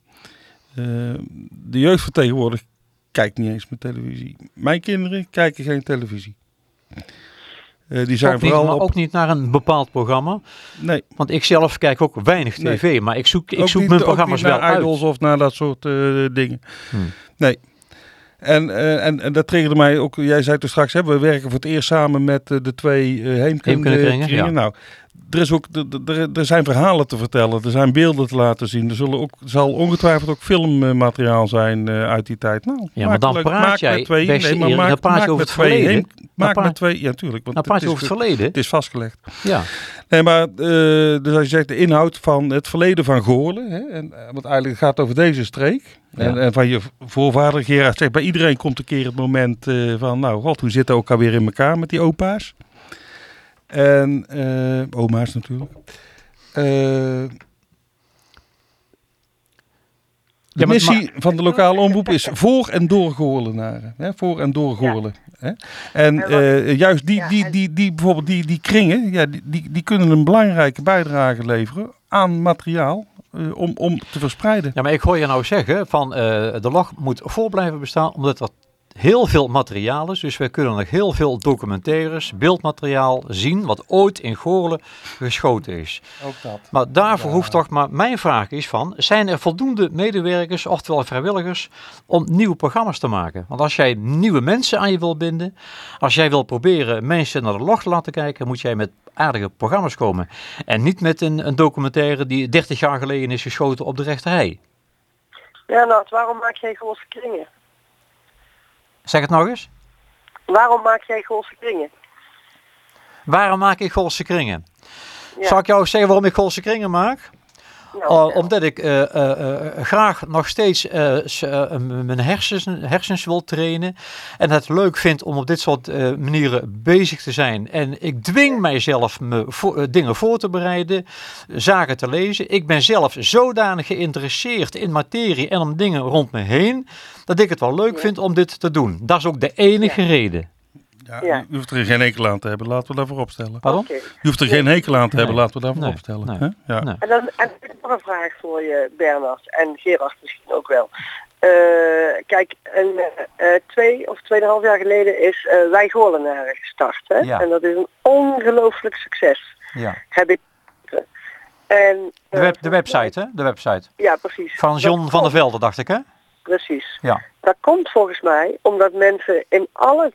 De jeugd van tegenwoordig kijkt niet eens meer televisie. Mijn kinderen kijken geen televisie. Die zijn Ook niet, vooral maar op... ook niet naar een bepaald programma. Nee, Want ik zelf kijk ook weinig Nee. tv, maar ik zoek, ik ook zoek niet, mijn programma's niet naar wel uit. idols of naar dat soort dingen. Hmm. Nee. En, eh, en, en dat triggerde mij ook. Jij zei toen straks, hè, we werken voor het eerst samen met eh, de twee uh, Heemkundekringen, ja. Nou, er, is ook, er- er, zijn verhalen te vertellen, er zijn beelden te laten zien. Er zullen ook, zal ongetwijfeld ook filmmateriaal zijn eh, uit die tijd. Nou, Ja, maar dan leuk- praat jij, twee, beste nee, maar maak, dan praat je maak over het twee verleden. heen- Maak praat- met twee, ja natuurlijk. Want Dan praat het is, het verleden. het is vastgelegd. Ja. Nee, maar eh, dus als je zegt de inhoud van het verleden van Goorlen, hè, en, eh, want eigenlijk gaat het over deze streek. En, Ja. en van je voorvader Gerard zegt, bij iedereen komt een keer het moment eh, van, nou god, hoe zit het ook alweer in elkaar met die opa's? En eh, oma's natuurlijk. Eh, de Ja, maar- missie van de lokale omroep is voor en door Goorlenaren. Hè, voor en door Goorlen. Hè? En eh, juist die, die, die, die, bijvoorbeeld die, die kringen, ja, die, die, die kunnen een belangrijke bijdrage leveren aan materiaal eh, om, om te verspreiden. Ja, maar ik hoor je nou zeggen van eh, de log moet voor blijven bestaan omdat er heel veel materiaal is. Dus we kunnen nog heel veel documentaires, beeldmateriaal zien wat ooit in Goorlen geschoten is. Ook dat. Maar daarvoor hoeft toch, maar mijn vraag is van, zijn er voldoende medewerkers, oftewel vrijwilligers, om nieuwe programma's te maken? Want als jij nieuwe mensen aan je wil binden, als jij wil proberen mensen naar de log te laten kijken, moet jij met aardige programma's komen. En niet met een, een documentaire die 30 jaar geleden is geschoten op de rechterhei. Ja, nou, waarom maak jij Goolse kringen? Zeg het nog eens. Waarom maak jij Goolse kringen? Waarom maak ik Golse kringen? Ja. Zal ik jou zeggen waarom ik Golse kringen maak? Oh, omdat ik eh, eh, eh, graag nog steeds mijn hersens, hersens wil trainen. En het leuk vind om op dit soort manieren bezig te zijn. En ik dwing mijzelf me voor, dingen voor te bereiden, zaken te lezen. Ik ben zelf zodanig geïnteresseerd in materie en om dingen rond me heen. Dat ik het wel leuk vind om dit te doen. Dat is ook de enige reden. Ja, Ja. U hoeft er geen hekel aan te hebben, laten we daarvoor opstellen. Pardon? U hoeft er geen hekel aan te hebben, Nee. laten we daarvoor Nee. opstellen. Nee. hè? Ja. Nee. En dan en ik heb nog een vraag voor je, Bernard. En Gerard misschien ook wel. Eh, kijk, een, eh, eh, twee of tweeënhalf jaar geleden is eh Wij Goorlenaren gestart. Hè? Ja. En dat is een ongelooflijk succes. Ja. Heb ik. En, De, web, de website, hè? De website. Ja, precies. Van Dat John van der Velde, dacht ik, hè? Precies. Ja. Dat komt volgens mij omdat mensen in al het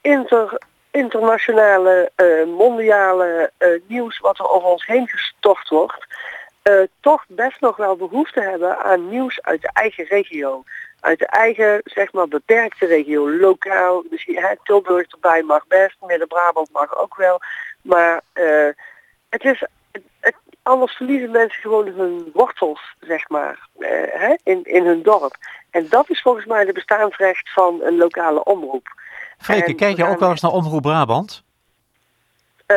inter, internationale, eh, mondiale eh, nieuws wat er over ons heen gestort wordt, eh, toch best nog wel behoefte hebben aan nieuws uit de eigen regio. Uit de eigen, zeg maar, beperkte regio, lokaal. Dus hè, Tilburg erbij mag best, Midden-Brabant mag ook wel. Maar eh, het is, het, anders verliezen mensen gewoon hun wortels, zeg maar, eh, hè, in, in hun dorp. En dat is volgens mij de bestaansrecht van een lokale omroep. Freke, En kijk je ook gaan- wel eens naar Omroep Brabant? Eh,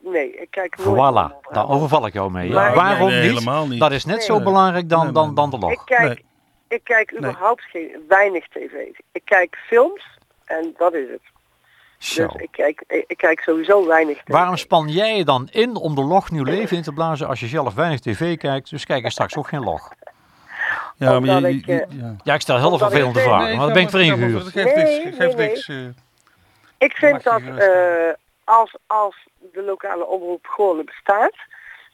nee, ik kijk nooit Voilà, daar overval ik jou mee. Maar- Waarom Nee, niet? helemaal niet. Dat is net Nee. zo belangrijk dan, Nee, dan, dan de Ik log. kijk, Nee. ik kijk Nee. überhaupt geen, weinig tv. Ik kijk films en dat is het. Zo. Dus ik kijk, ik, ik kijk sowieso weinig tv. Waarom span jij je dan in om de log nieuw leven in te blazen als je zelf weinig tv kijkt? Dus kijk je straks ook geen log. Ja, maar Omdat je, ik, je- eh, ja. Ja, ik stel heel ik vervelende vragen, Nee, maar daar ben ik voor ingehuurd. Dat geeft niks. Geeft nee, niks eh. Ik vind dat eh, als, als de lokale omroep Goorlen bestaat,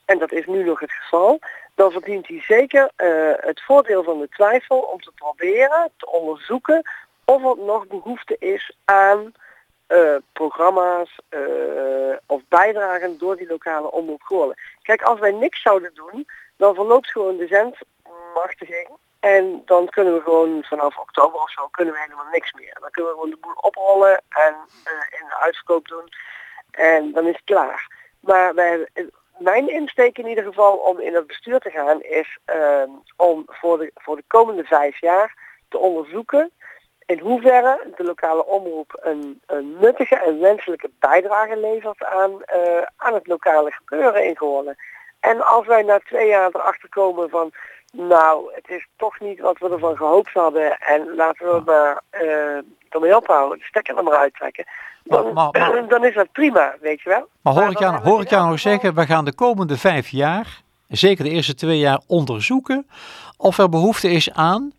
en dat is nu nog het geval, dan verdient hij zeker eh, het voordeel van de twijfel om te proberen te onderzoeken of er nog behoefte is aan eh, programma's of bijdragen door die lokale omroep Goorlen. Kijk, als wij niks zouden doen, dan verloopt gewoon de zendmachtiging. En dan kunnen we gewoon vanaf oktober of zo kunnen we helemaal niks meer. Dan kunnen we gewoon de boel oprollen en eh, in de uitverkoop doen. En dan is het klaar. Maar mijn insteek in ieder geval om in het bestuur te gaan is eh, om voor de, voor de komende vijf jaar te onderzoeken in hoeverre de lokale omroep een, een nuttige en wenselijke bijdrage levert aan, eh, aan het lokale gebeuren in Goorlen. En als wij na twee jaar erachter komen van, nou, het is toch niet wat we ervan gehoopt hadden en laten we het maar eh, ermee ophouden, de stekker er maar uittrekken, dan, Maar- maar- maar- dan is dat prima, weet je wel. Maar hoor ik jou, hoor ik jou nog zeggen, we gaan de komende vijf jaar, zeker de eerste twee jaar, onderzoeken of er behoefte is aan.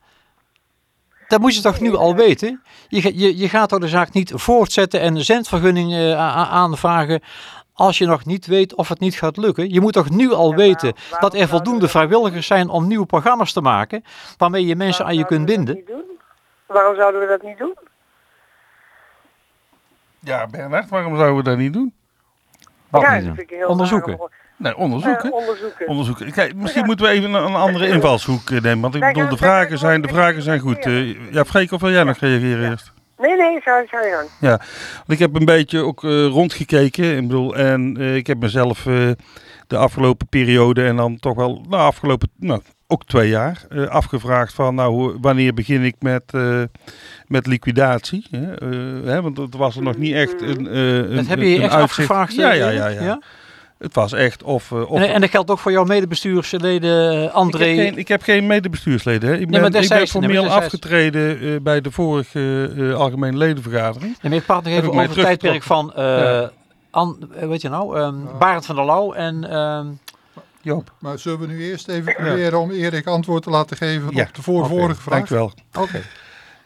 Dat moet je toch nu al weten? Je, je, je gaat toch de zaak niet voortzetten en zendvergunning eh, aanvragen als je nog niet weet of het niet gaat lukken. Je moet toch nu al Ja, weten dat er voldoende vrijwilligers zijn om nieuwe programma's te maken waarmee je mensen aan je kunt binden. Waarom zouden we dat niet doen? Ja, Bernard, waarom zouden we dat niet doen? Wat ja, niet dat doen? vind ik heel Onderzoeken. raar. Nee, onderzoeken. Eh, onderzoeken. Onderzoeken. Kijk, misschien moeten we even een, een andere invalshoek eh, nemen. Want ik bedoel, de vragen zijn, de vragen zijn goed. Eh, ja, Freek, of wil jij nog reageren eerst? Nee, nee, je gang. Ja, want ik heb een beetje ook eh, rondgekeken. Ik bedoel, en eh, ik heb mezelf eh, de afgelopen periode en dan toch wel, nou, afgelopen, nou, ook twee jaar, eh, afgevraagd van, nou, wanneer begin ik met, eh, met liquidatie? Hè? Eh, hè, want het was er nog niet echt een, eh een Dat heb je je een echt uitzicht. afgevraagd? Ja, ja, ja, ja. Het was echt of... eh, of En, en dat geldt ook voor jouw medebestuursleden eh, André. ik, heb geen, ik heb geen medebestuursleden. Hè. Ik ben, maar ik ben nee, formeel afgetreden eh, bij de vorige eh, algemene ledenvergadering. En ik praat nog even over het tijdperk van eh Ja. An, eh, weet je nou, ehm, Barend van der Lauw en ehm, Joop. Maar zullen we nu eerst even proberen om Erik antwoord te laten geven Ja, op de voorvorige vraag? Dankjewel. Oké.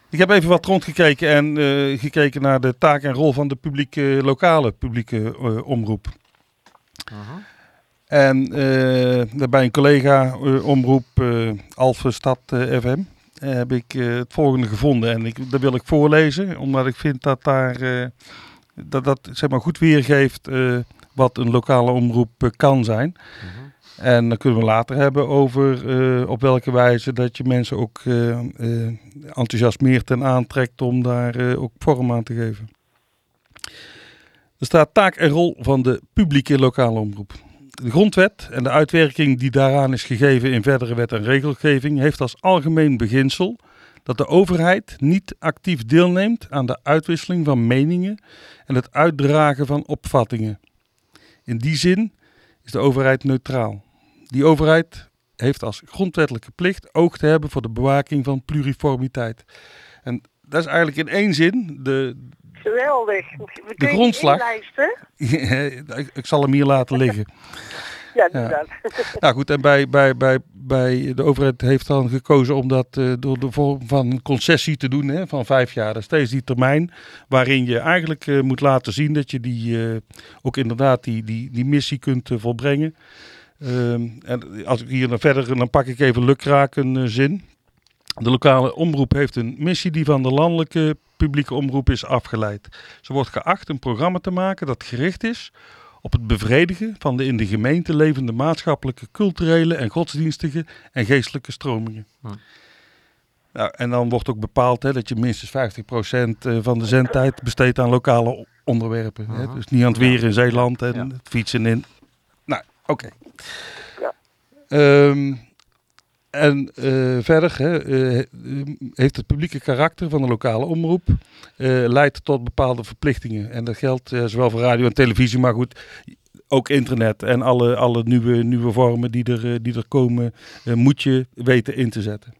Ik heb even wat rondgekeken en eh, gekeken naar de taak en rol van de publieke, lokale publieke eh, omroep. En eh, bij een collega-omroep, eh Stad eh, FM, eh, heb ik het volgende gevonden. En ik, dat wil ik voorlezen, omdat ik vind dat daar, dat, dat zeg maar goed weergeeft wat een lokale omroep kan zijn. En dan kunnen we later hebben over op welke wijze dat je mensen ook enthousiasmeert en aantrekt om daar ook vorm aan te geven. Er staat taak en rol van de publieke lokale omroep. De grondwet en de uitwerking die daaraan is gegeven in verdere wet en regelgeving heeft als algemeen beginsel dat de overheid niet actief deelneemt aan de uitwisseling van meningen en het uitdragen van opvattingen. In die zin is de overheid neutraal. Die overheid heeft als grondwettelijke plicht oog te hebben voor de bewaking van pluriformiteit. En dat is eigenlijk in één zin de, Geweldig. Die grondslag. ik, ik zal hem hier laten liggen. Ja, Ja. dat. Nou goed, en bij, bij, bij, bij de overheid heeft dan gekozen om dat eh, door de vorm van concessie te doen hè, van vijf jaar. Dat is steeds die termijn waarin je eigenlijk eh, moet laten zien dat je die, eh, ook inderdaad die, die, die missie kunt volbrengen. Ehm, en als ik hier naar verder, dan pak ik even lukraak een zin. De lokale omroep heeft een missie die van de landelijke publieke omroep is afgeleid. Ze wordt geacht een programma te maken dat gericht is op het bevredigen van de in de gemeente levende maatschappelijke, culturele en godsdienstige en geestelijke stromingen. Hm. Nou, en dan wordt ook bepaald hè, dat je minstens 50% eh, van de zendtijd besteedt aan lokale onderwerpen. Hè? Mhm. Dus niet aan het weer in Zeeland en Ja. het fietsen in. Nou, oké. Ja. Ehm, en eh, verder hè, eh, heeft het publieke karakter van de lokale omroep eh, leidt tot bepaalde verplichtingen. En dat geldt zowel voor radio en televisie, maar goed, ook internet en alle, alle nieuwe, nieuwe vormen die er, die er komen, moet je weten in te zetten.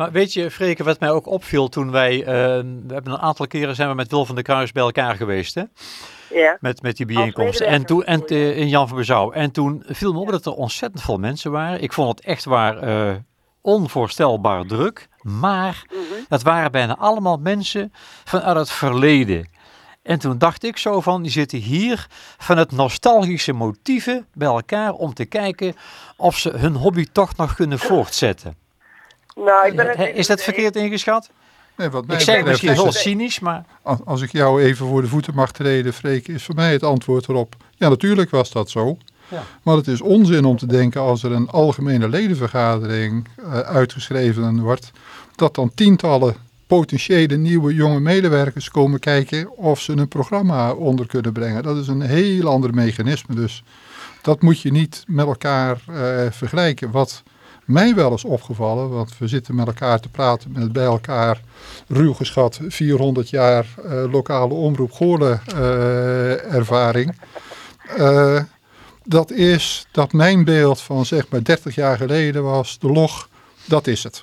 Maar weet je, Freke, wat mij ook opviel toen wij, eh, we hebben een aantal keren zijn we met Wil van der Kruis bij elkaar geweest, hè? Ja. Met, met die bijeenkomsten. En toen, en, eh, in Jan van Bezouw. En toen viel me op dat er ontzettend veel mensen waren. Ik vond het echt waar eh, onvoorstelbaar druk. Maar Mhm. dat waren bijna allemaal mensen vanuit het verleden. En toen dacht ik zo van, die zitten hier vanuit nostalgische motieven bij elkaar om te kijken of ze hun hobby toch nog kunnen voortzetten. Nou, ik ben het Hè, niet Is dat verkeerd ingeschat? Nee, wat mij Ik zeg misschien is heel cynisch, maar Als, als ik jou even voor de voeten mag treden, Freek, is voor mij het antwoord erop. Ja, natuurlijk was dat zo. Ja. Maar het is onzin om te denken als er een algemene ledenvergadering eh, uitgeschreven wordt, dat dan tientallen potentiële nieuwe jonge medewerkers komen kijken of ze een programma onder kunnen brengen. Dat is een heel ander mechanisme. Dus dat moet je niet met elkaar eh, vergelijken. Wat mij wel is opgevallen, want we zitten met elkaar te praten met bij elkaar ruw geschat 400 jaar eh, lokale omroep Goorlen eh, ervaring. Eh, dat is dat mijn beeld van zeg maar 30 jaar geleden was, de log, dat is het.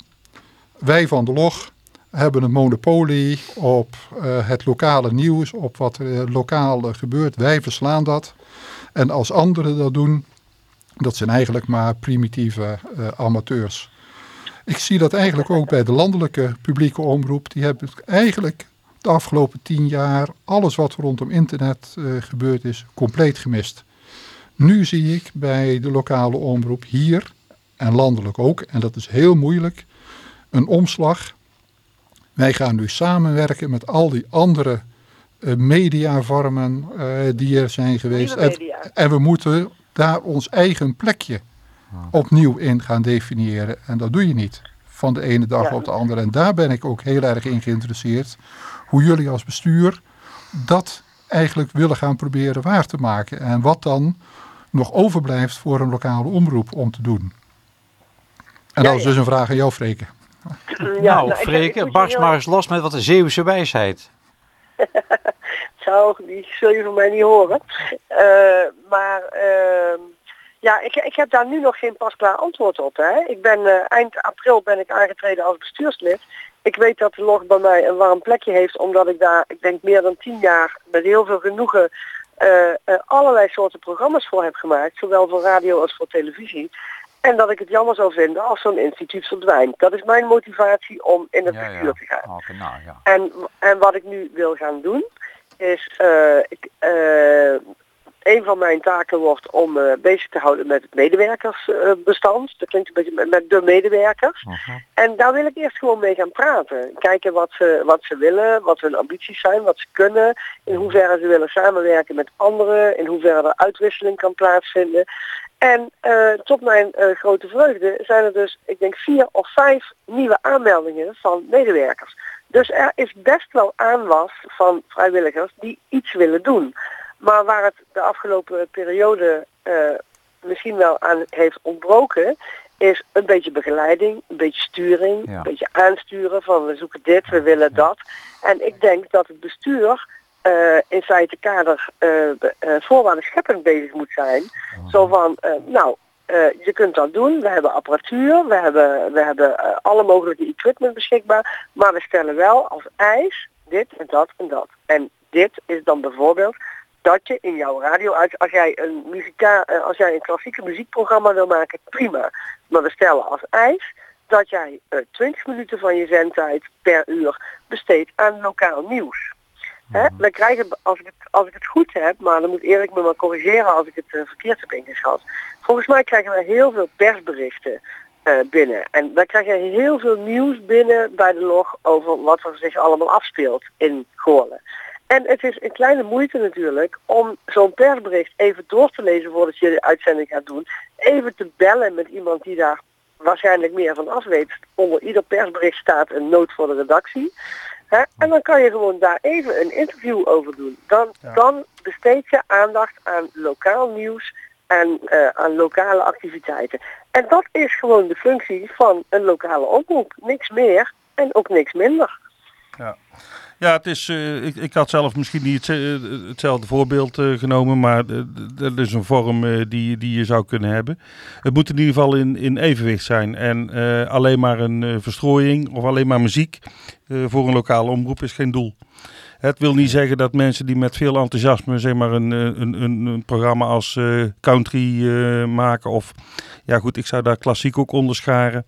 Wij van de log hebben een monopolie op het lokale nieuws, op wat er lokaal gebeurt. Wij verslaan dat. En als anderen dat doen, dat zijn eigenlijk maar primitieve eh, amateurs. Ik zie dat eigenlijk ook bij de landelijke publieke omroep. Die hebben eigenlijk de afgelopen tien jaar alles wat rondom internet eh, gebeurd is, compleet gemist. Nu zie ik bij de lokale omroep hier en landelijk ook, en dat is heel moeilijk, een omslag. Wij gaan nu samenwerken met al die andere uh, mediavormen die er zijn geweest. En, en, we moeten daar ons eigen plekje opnieuw in gaan definiëren. En dat doe je niet van de ene dag op de andere. En daar ben ik ook heel erg in geïnteresseerd. Hoe jullie als bestuur dat eigenlijk willen gaan proberen waar te maken. En wat dan nog overblijft voor een lokale omroep om te doen. En dat is dus een vraag aan jou, Freke. Ja, nou, nou Freke, barst maar eens los met wat de Zeeuwse wijsheid. Zo, die zul je van mij niet horen. Uh, maar uh, ja, ik, ik heb daar nu nog geen pasklaar antwoord op. Hè. Ik ben, uh, eind april ben ik aangetreden als bestuurslid. Ik weet dat de log bij mij een warm plekje heeft, omdat ik daar, ik denk meer dan tien jaar met heel veel genoegen uh, uh, allerlei soorten programma's voor heb gemaakt, zowel voor radio als voor televisie. En dat ik het jammer zou vinden als zo'n instituut verdwijnt. Dat is mijn motivatie om in het ja, bestuur te gaan. Okay, nou, ja. en, en wat ik nu wil gaan doen, is uh, ik, een van mijn taken wordt om uh, bezig te houden met het medewerkersbestand. dat klinkt een beetje met, de medewerkers. En daar wil ik eerst gewoon mee gaan praten. Kijken wat ze, wat ze willen, wat hun ambities zijn, wat ze kunnen. In hoeverre ze willen samenwerken met anderen. In hoeverre er uitwisseling kan plaatsvinden. En uh, tot mijn uh, grote vreugde zijn er dus, ik denk, vier of vijf nieuwe aanmeldingen van medewerkers. Dus er is best wel aanwas van vrijwilligers die iets willen doen. Maar waar het de afgelopen periode uh, misschien wel aan heeft ontbroken, is een beetje begeleiding, een beetje sturing, een beetje aansturen van we zoeken dit, we willen dat. En ik denk dat het bestuur uh, in feite kader uh, voorwaarden scheppend bezig moet zijn. Oh. Zo van, nou, je kunt dat doen, we hebben apparatuur, we hebben, we hebben alle mogelijke equipment beschikbaar, maar we stellen wel als eis dit en dat en dat. En dit is dan bijvoorbeeld dat je in jouw radio, als jij een, eh, als jij een klassieke muziekprogramma wil maken, prima. Maar we stellen als eis dat jij uh, eh, 20 minuten van je zendtijd per uur besteedt aan lokaal nieuws. Hè? Mhm. We krijgen, als ik, het, als ik het goed heb, maar dan moet Erik me maar corrigeren als ik het uh, verkeerd heb ingeschat. Volgens mij krijgen we heel veel persberichten binnen. En wij krijgen heel veel nieuws binnen bij de log over wat er zich allemaal afspeelt in Goorlen. En het is een kleine moeite natuurlijk om zo'n persbericht even door te lezen voordat je de uitzending gaat doen. Even te bellen met iemand die daar waarschijnlijk meer van af weet. Onder ieder persbericht staat een noot voor de redactie. Hè? En dan kan je gewoon daar even een interview over doen. Dan, dan besteed je aandacht aan lokaal nieuws en uh, aan lokale activiteiten. En dat is gewoon de functie van een lokale omroep. Niks meer en ook niks minder. Ja. Ja, het is, uh, ik, ik had zelf misschien niet eh, hetzelfde voorbeeld uh, genomen, maar dat is een vorm die, die je zou kunnen hebben. Het moet in ieder geval in, in evenwicht zijn. En alleen maar een verstrooiing of alleen maar muziek voor een lokale omroep is geen doel. Het wil niet zeggen dat mensen die met veel enthousiasme zeg maar, een, een, een, een programma als country maken. Of ja goed, ik zou daar klassiek ook onderscharen.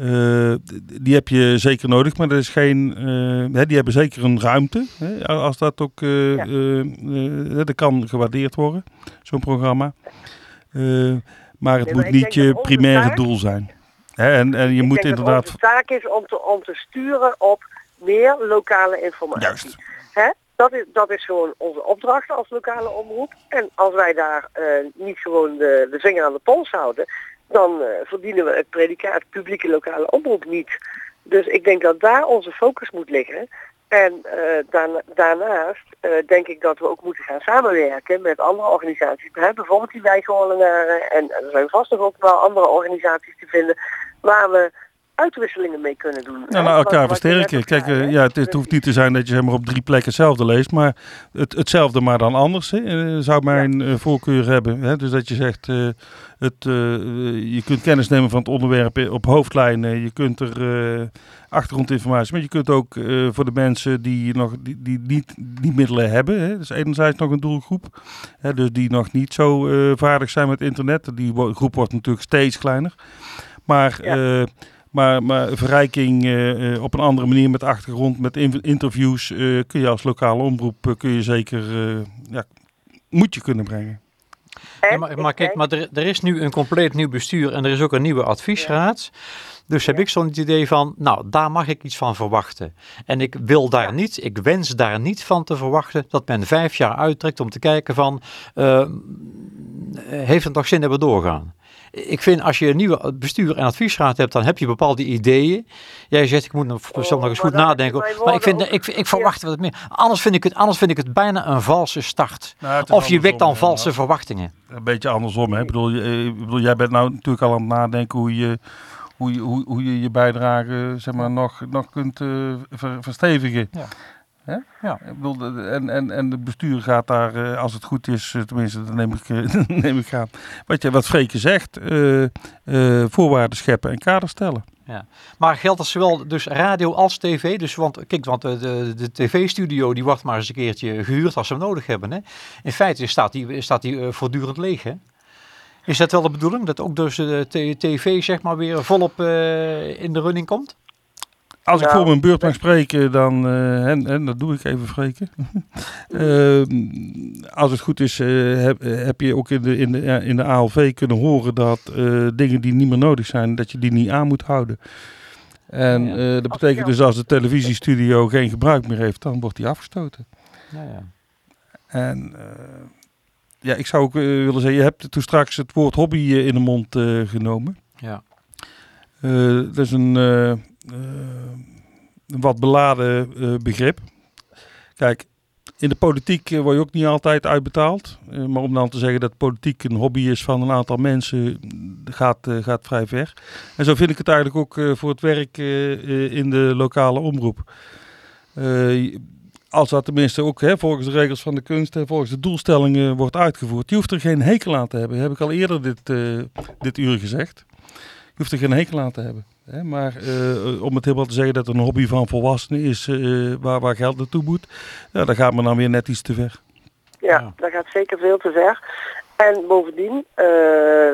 Uh, die heb je zeker nodig, maar dat is geen, uh, hè, die hebben zeker een ruimte. Hè, als dat ook, uh, ja. dat kan gewaardeerd worden, zo'n programma. maar het nee, moet niet je primaire doel zijn. Hè, en, en je ik moet inderdaad. De taak is om te, om te sturen op meer lokale informatie. Juist. Hè? Dat is, dat is gewoon onze opdracht als lokale omroep. En als wij daar niet gewoon de, de vinger aan de pols houden, dan uh, verdienen we het predicaat publieke lokale omroep niet. Dus ik denk dat daar onze focus moet liggen. En daarna, daarnaast uh, denk ik dat we ook moeten gaan samenwerken met andere organisaties. Bijvoorbeeld die wijkhoorlenaren en er zijn vast nog ook wel andere organisaties te vinden waar we uitwisselingen mee kunnen doen. Ja, nou, elkaar versterken. Kijk, uh, ja, het, het, hoeft niet te zijn dat je zeg maar, op drie plekken hetzelfde leest, maar het, hetzelfde maar dan anders hè, zou mijn ja. voorkeur hebben. Hè? Dus dat je zegt, het, je kunt kennis nemen van het onderwerp op hoofdlijnen, je kunt er achtergrondinformatie, maar je kunt ook voor de mensen die, nog, die, die niet, niet middelen hebben, hè? dus enerzijds nog een doelgroep, hè, dus die nog niet zo vaardig zijn met internet, die groep wordt natuurlijk steeds kleiner. Maar ja. Maar, maar verrijking uh, op een andere manier met achtergrond, met interviews, uh, kun je als lokale omroep kun je zeker, ja, moet je kunnen brengen. Ja, maar, maar kijk, maar er, er is nu een compleet nieuw bestuur en er is ook een nieuwe adviesraad. Dus heb Ja. ik zo'n idee van, nou, daar mag ik iets van verwachten. En ik wil daar niet, ik wens daar niet van te verwachten dat men vijf jaar uittrekt om te kijken van, eh, heeft het nog zin dat we doorgaan? Ik vind als je een nieuwe bestuur en adviesraad hebt, dan heb je bepaalde ideeën. Jij zegt, ik moet nog, Oh, zelf nog eens goed nadenken. Maar ik, vind, ik, ik verwacht wat meer. Anders vind, ik het, anders vind ik het bijna een valse start. Nou, Of je wekt dan valse verwachtingen. Een beetje andersom. Hè? Ik, bedoel, je- eh, ik bedoel, jij bent nou natuurlijk al aan het nadenken hoe je hoe je, hoe, hoe je, je bijdrage zeg maar, nog, nog kunt eh, ver- verstevigen. Ja. Hè? Ja. Ik bedoel, de- en, en, en het bestuur gaat daar, eh, als het goed is, eh, tenminste, dat neem ik, eh, neem ik aan. Wat, je, wat Freke zegt, eh, eh, voorwaarden scheppen en kaders stellen. Maar geldt dat zowel dus radio als tv? Dus want kijk, want de, de, de tv-studio die wordt maar eens een keertje gehuurd als ze hem nodig hebben. Hè? In feite staat die, staat die eh, voortdurend leeg. Hè? Is dat wel de bedoeling? Dat ook dus de t- tv zeg maar weer volop eh, in de running komt? Als ik Nou, voor mijn beurt mag spreken, dan, eh, en, en dat doe ik even spreken. Ehm, als het goed is, eh, heb, eh, heb je ook in de, in, de, ja, in de ALV kunnen horen dat eh, dingen die niet meer nodig zijn, dat je die niet aan moet houden. En Ja. eh, dat betekent dus als de televisiestudio geen gebruik meer heeft, dan wordt die afgestoten. Ja, ja. En eh, ja, ik zou ook eh, willen zeggen, je hebt toen straks het woord hobby eh, in de mond eh, genomen. ja. Eh, dat is een, eh, eh, een wat beladen eh, begrip. Kijk, in de politiek eh, word je ook niet altijd uitbetaald. Eh, maar om dan te zeggen dat politiek een hobby is van een aantal mensen, mm, gaat, eh, gaat vrij ver. En zo vind ik het eigenlijk ook eh, voor het werk eh, eh, in de lokale omroep. Eh, als dat tenminste ook hè, volgens de regels van de kunst en volgens de doelstellingen wordt uitgevoerd. Je hoeft er geen hekel aan te hebben. heb ik al eerder dit, eh, dit uur gezegd. Je hoeft er geen hekel aan te hebben. Hè? Maar eh, om het helemaal te zeggen dat het een hobby van volwassenen is eh, waar, waar geld naartoe moet, ja, dan gaat men dan weer net iets te ver. Ja, Ja. dat gaat zeker veel te ver. En bovendien, eh,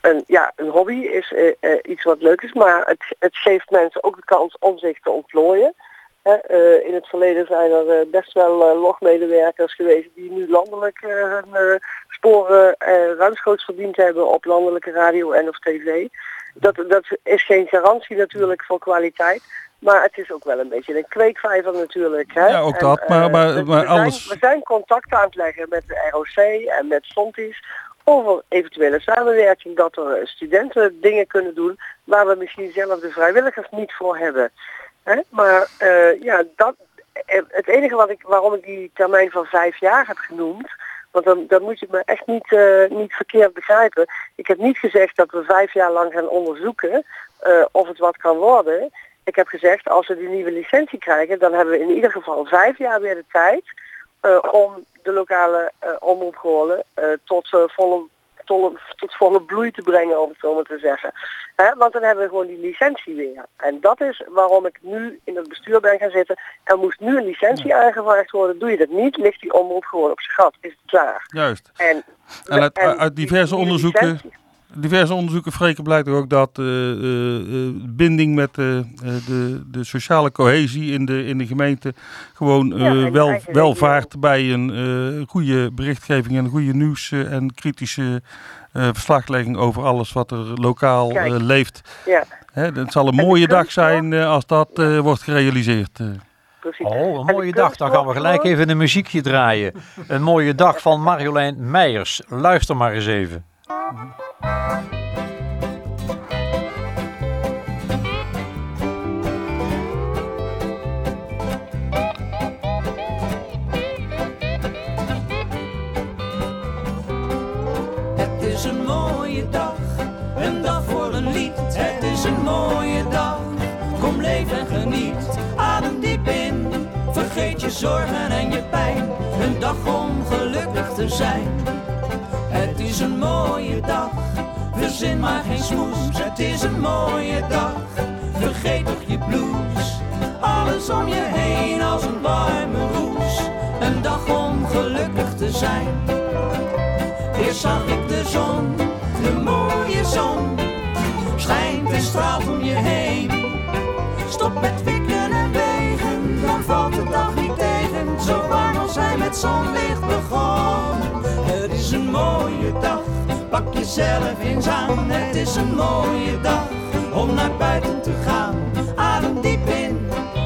een, ja, een hobby is iets wat leuk is, maar het, het geeft mensen ook de kans om zich te ontplooien. Eh, in het verleden zijn er eh, best wel eh, logmedewerkers geweest die nu landelijk hun sporen ruimschoots verdiend hebben op landelijke radio en of tv. Dat, dat is geen garantie natuurlijk voor kwaliteit. Maar het is ook wel een beetje een kweekvijver natuurlijk. Hè? Ja, ook En, dat, maar- maar- we- maar we zijn- alles- we zijn contact aan het leggen met de ROC en met Fontis over eventuele samenwerking. Dat er studenten dingen kunnen doen waar we misschien zelf de vrijwilligers niet voor hebben. Maar eh, ja, dat, eh, het enige wat ik, waarom ik die termijn van vijf jaar heb genoemd, want dan, dan moet je me echt niet, eh, niet verkeerd begrijpen. Ik heb niet gezegd dat we vijf jaar lang gaan onderzoeken of het wat kan worden. Ik heb gezegd, als we die nieuwe licentie krijgen, dan hebben we in ieder geval vijf jaar weer de tijd om de lokale omroep tot, eh, volle, tot, volle bloei te brengen, om het zo maar te zeggen. Want dan hebben we gewoon die licentie weer. En dat is waarom ik nu in het bestuur ben gaan zitten. Er moest nu een licentie aangevraagd worden. Doe je dat niet, ligt die omroep gewoon op zijn gat. Is het klaar. Juist. En, En uit- diverse onderzoeken- licentie- Diverse onderzoeken vreken blijkt er ook dat eh, eh, eh, binding met de, de sociale cohesie in de, in de gemeente gewoon eh, wel, eigen wel regio. vaart bij een eh, goede berichtgeving en goede nieuws en kritische eh, verslaglegging over alles wat er lokaal eh, leeft. Ja, Hè, het zal een mooie dag zijn eh, als dat eh, wordt gerealiseerd. precies. Oh, een mooie dag. Dan gaan we gelijk even een muziekje draaien. Een mooie dag van Marjolein Meijers. Luister maar eens even. Het is een mooie dag, een dag voor een lied. Het is een mooie dag, kom leef en geniet. Adem diep in, vergeet je zorgen en je pijn. Een dag om gelukkig te zijn. Is een mooie dag, verzin maar geen smoes. Het is een mooie dag, vergeet toch je blues. Alles om je heen als een warme roes. Een dag om gelukkig te zijn. Eerst zag ik de zon, de mooie zon. Schijnt en straalt om je heen. Stop met wikken en wegen, dan valt de dag niet tegen. Zo warm als hij met zonlicht begon. Is een mooie dag. Pak jezelf eens aan, het is een mooie dag om naar buiten te gaan. Adem diep in,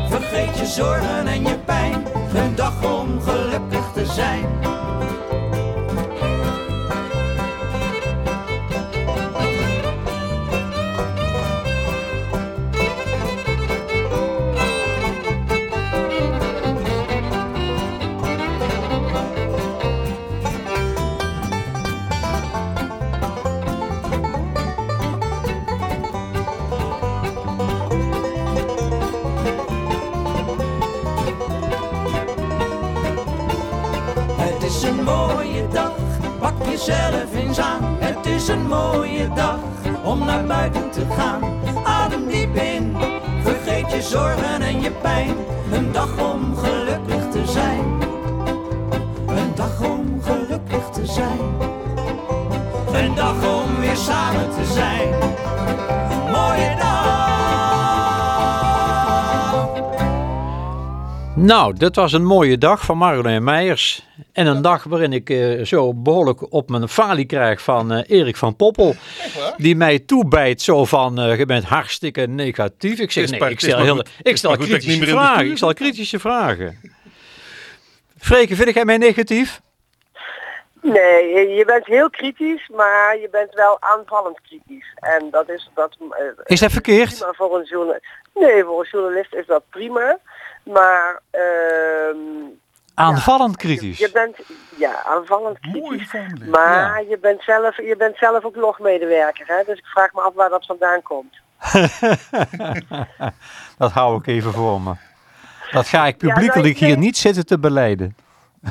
vergeet je zorgen en je pijn. Een dag om gelukkig te zijn. Nou, dit was een mooie dag van Marjolein Meijers. En een dag waarin ik eh, zo behoorlijk op mijn falie krijg van eh, Erik van Poppel. Die mij toebijt zo van, eh, je bent hartstikke negatief. Ik zeg, nee, ik stel, heel, ik stel dat kritische vragen. Ik stel kritische vragen. Freke, vind jij mij negatief? Nee, je- bent heel kritisch, maar je bent wel aanvallend kritisch. En dat is dat. Is dat verkeerd? prima voor een journalist. Nee, voor een journalist is dat prima. Maar ehm, Aanvallend kritisch. je bent ja aanvallend kritisch. Maar je bent zelf, je bent zelf ook logmedewerker, hè? Dus ik vraag me af waar dat vandaan komt. dat hou ik even voor me. Dat ga ik Ja, publiekelijk hier niet zitten te beleiden.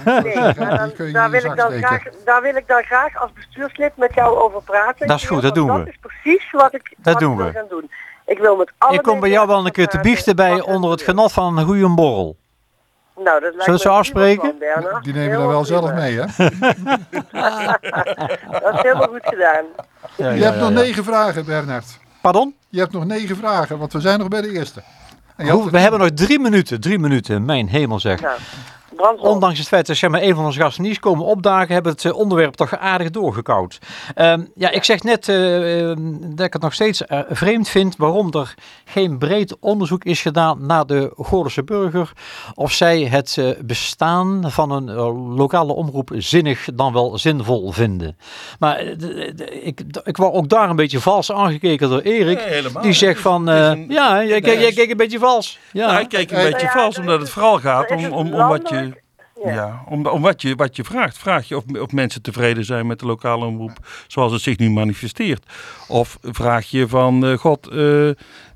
Nee, dan, daar, wil ik dan graag, daar wil ik dan graag als bestuurslid met jou over praten. Dat is goed, dat doen dat we. is precies wat ik, Dat wat doen ik wil we. gaan doen. Ik wil met alle Ik kom bij jou wel een keer te biechten bij er onder het genot van een goede borrel. Nou, dat lijkt Zullen we me zo een afspreken? Die nemen we dan wel zelf mee, hè? Dat is helemaal goed gedaan. Ja, Je ja, hebt nog negen vragen, Bernard. Pardon? Je hebt nog negen vragen, want we zijn nog bij de eerste. Hoe- we hebben nog drie minuten. Drie minuten. Mijn hemel zeg. Nou, Ondanks het feit dat zeg maar, een van onze gasten niet is komen opdagen, hebben het eh, onderwerp toch aardig doorgekoud. Ehm, ja, ik zeg net eh, eh, dat ik het nog steeds eh, vreemd vind waarom er geen breed onderzoek is gedaan naar de Goorlense burger. Of zij het bestaan van een lokale omroep zinnig dan wel zinvol vinden. Maar ik, ik word ook daar een beetje vals aangekeken door Erik. Nee, helemaal die zegt van, eh, een- ja, jij, jij, Nee. jij keek een beetje vals. Ja, Nou, ik kijk een beetje vals, omdat het vooral gaat om, om, om wat je... Ja. Ja. om, om wat, je, wat je vraagt. Vraag je of, of mensen tevreden zijn met de lokale omroep zoals het zich nu manifesteert. Of vraag je van, eh, god, eh,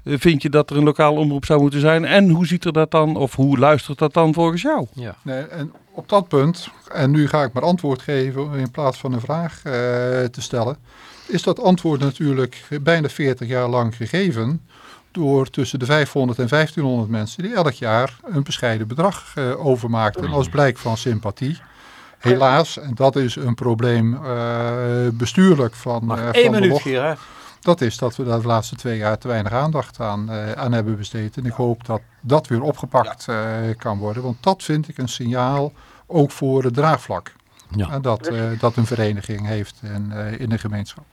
vind je dat er een lokale omroep zou moeten zijn? En hoe ziet er dat dan, of hoe luistert dat dan volgens jou? ja. Nee, en op dat punt, en nu ga ik maar antwoord geven in plaats van een vraag eh, te stellen, is dat antwoord natuurlijk bijna 40 jaar lang gegeven door tussen de 500 en 1500 mensen die elk jaar een bescheiden bedrag eh, overmaakten als blijk van sympathie. Helaas, en dat is een probleem eh, bestuurlijk van, eh, van de log. hier, hè? Dat is dat we daar de laatste twee jaar te weinig aandacht aan, aan hebben besteed. En ik hoop dat dat weer opgepakt kan worden. Want dat vind ik een signaal ook voor het draagvlak. Ja. En dat, dat een vereniging heeft eh, in de gemeenschap.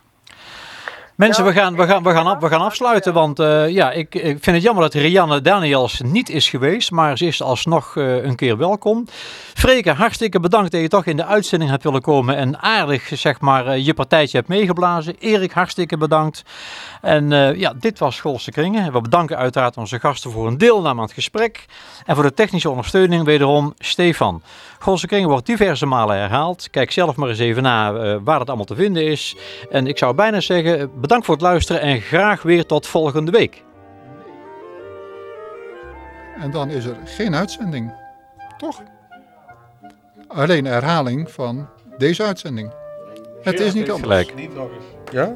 Mensen, we gaan, we gaan, we gaan, af- we gaan afsluiten, want eh, ja, ik, ik vind het jammer dat Rianne Daniels niet is geweest, maar ze is alsnog eh, een keer welkom. Freke, hartstikke bedankt dat je toch in de uitzending hebt willen komen en aardig, zeg maar, eh, je partijtje hebt meegeblazen. Erik, hartstikke bedankt. En ja, dit was Golse Kringen. We bedanken uiteraard onze gasten voor een deelname aan het gesprek en voor de technische ondersteuning wederom Stefan. Golse Kringen wordt diverse malen herhaald. Kijk zelf maar eens even na eh, waar het allemaal te vinden is. En ik zou bijna zeggen, bedankt voor het luisteren en graag weer tot volgende week. En dan is er geen uitzending. Toch? Alleen herhaling van deze uitzending. Het is niet anders. Gelijk. Niet nog eens. Ja?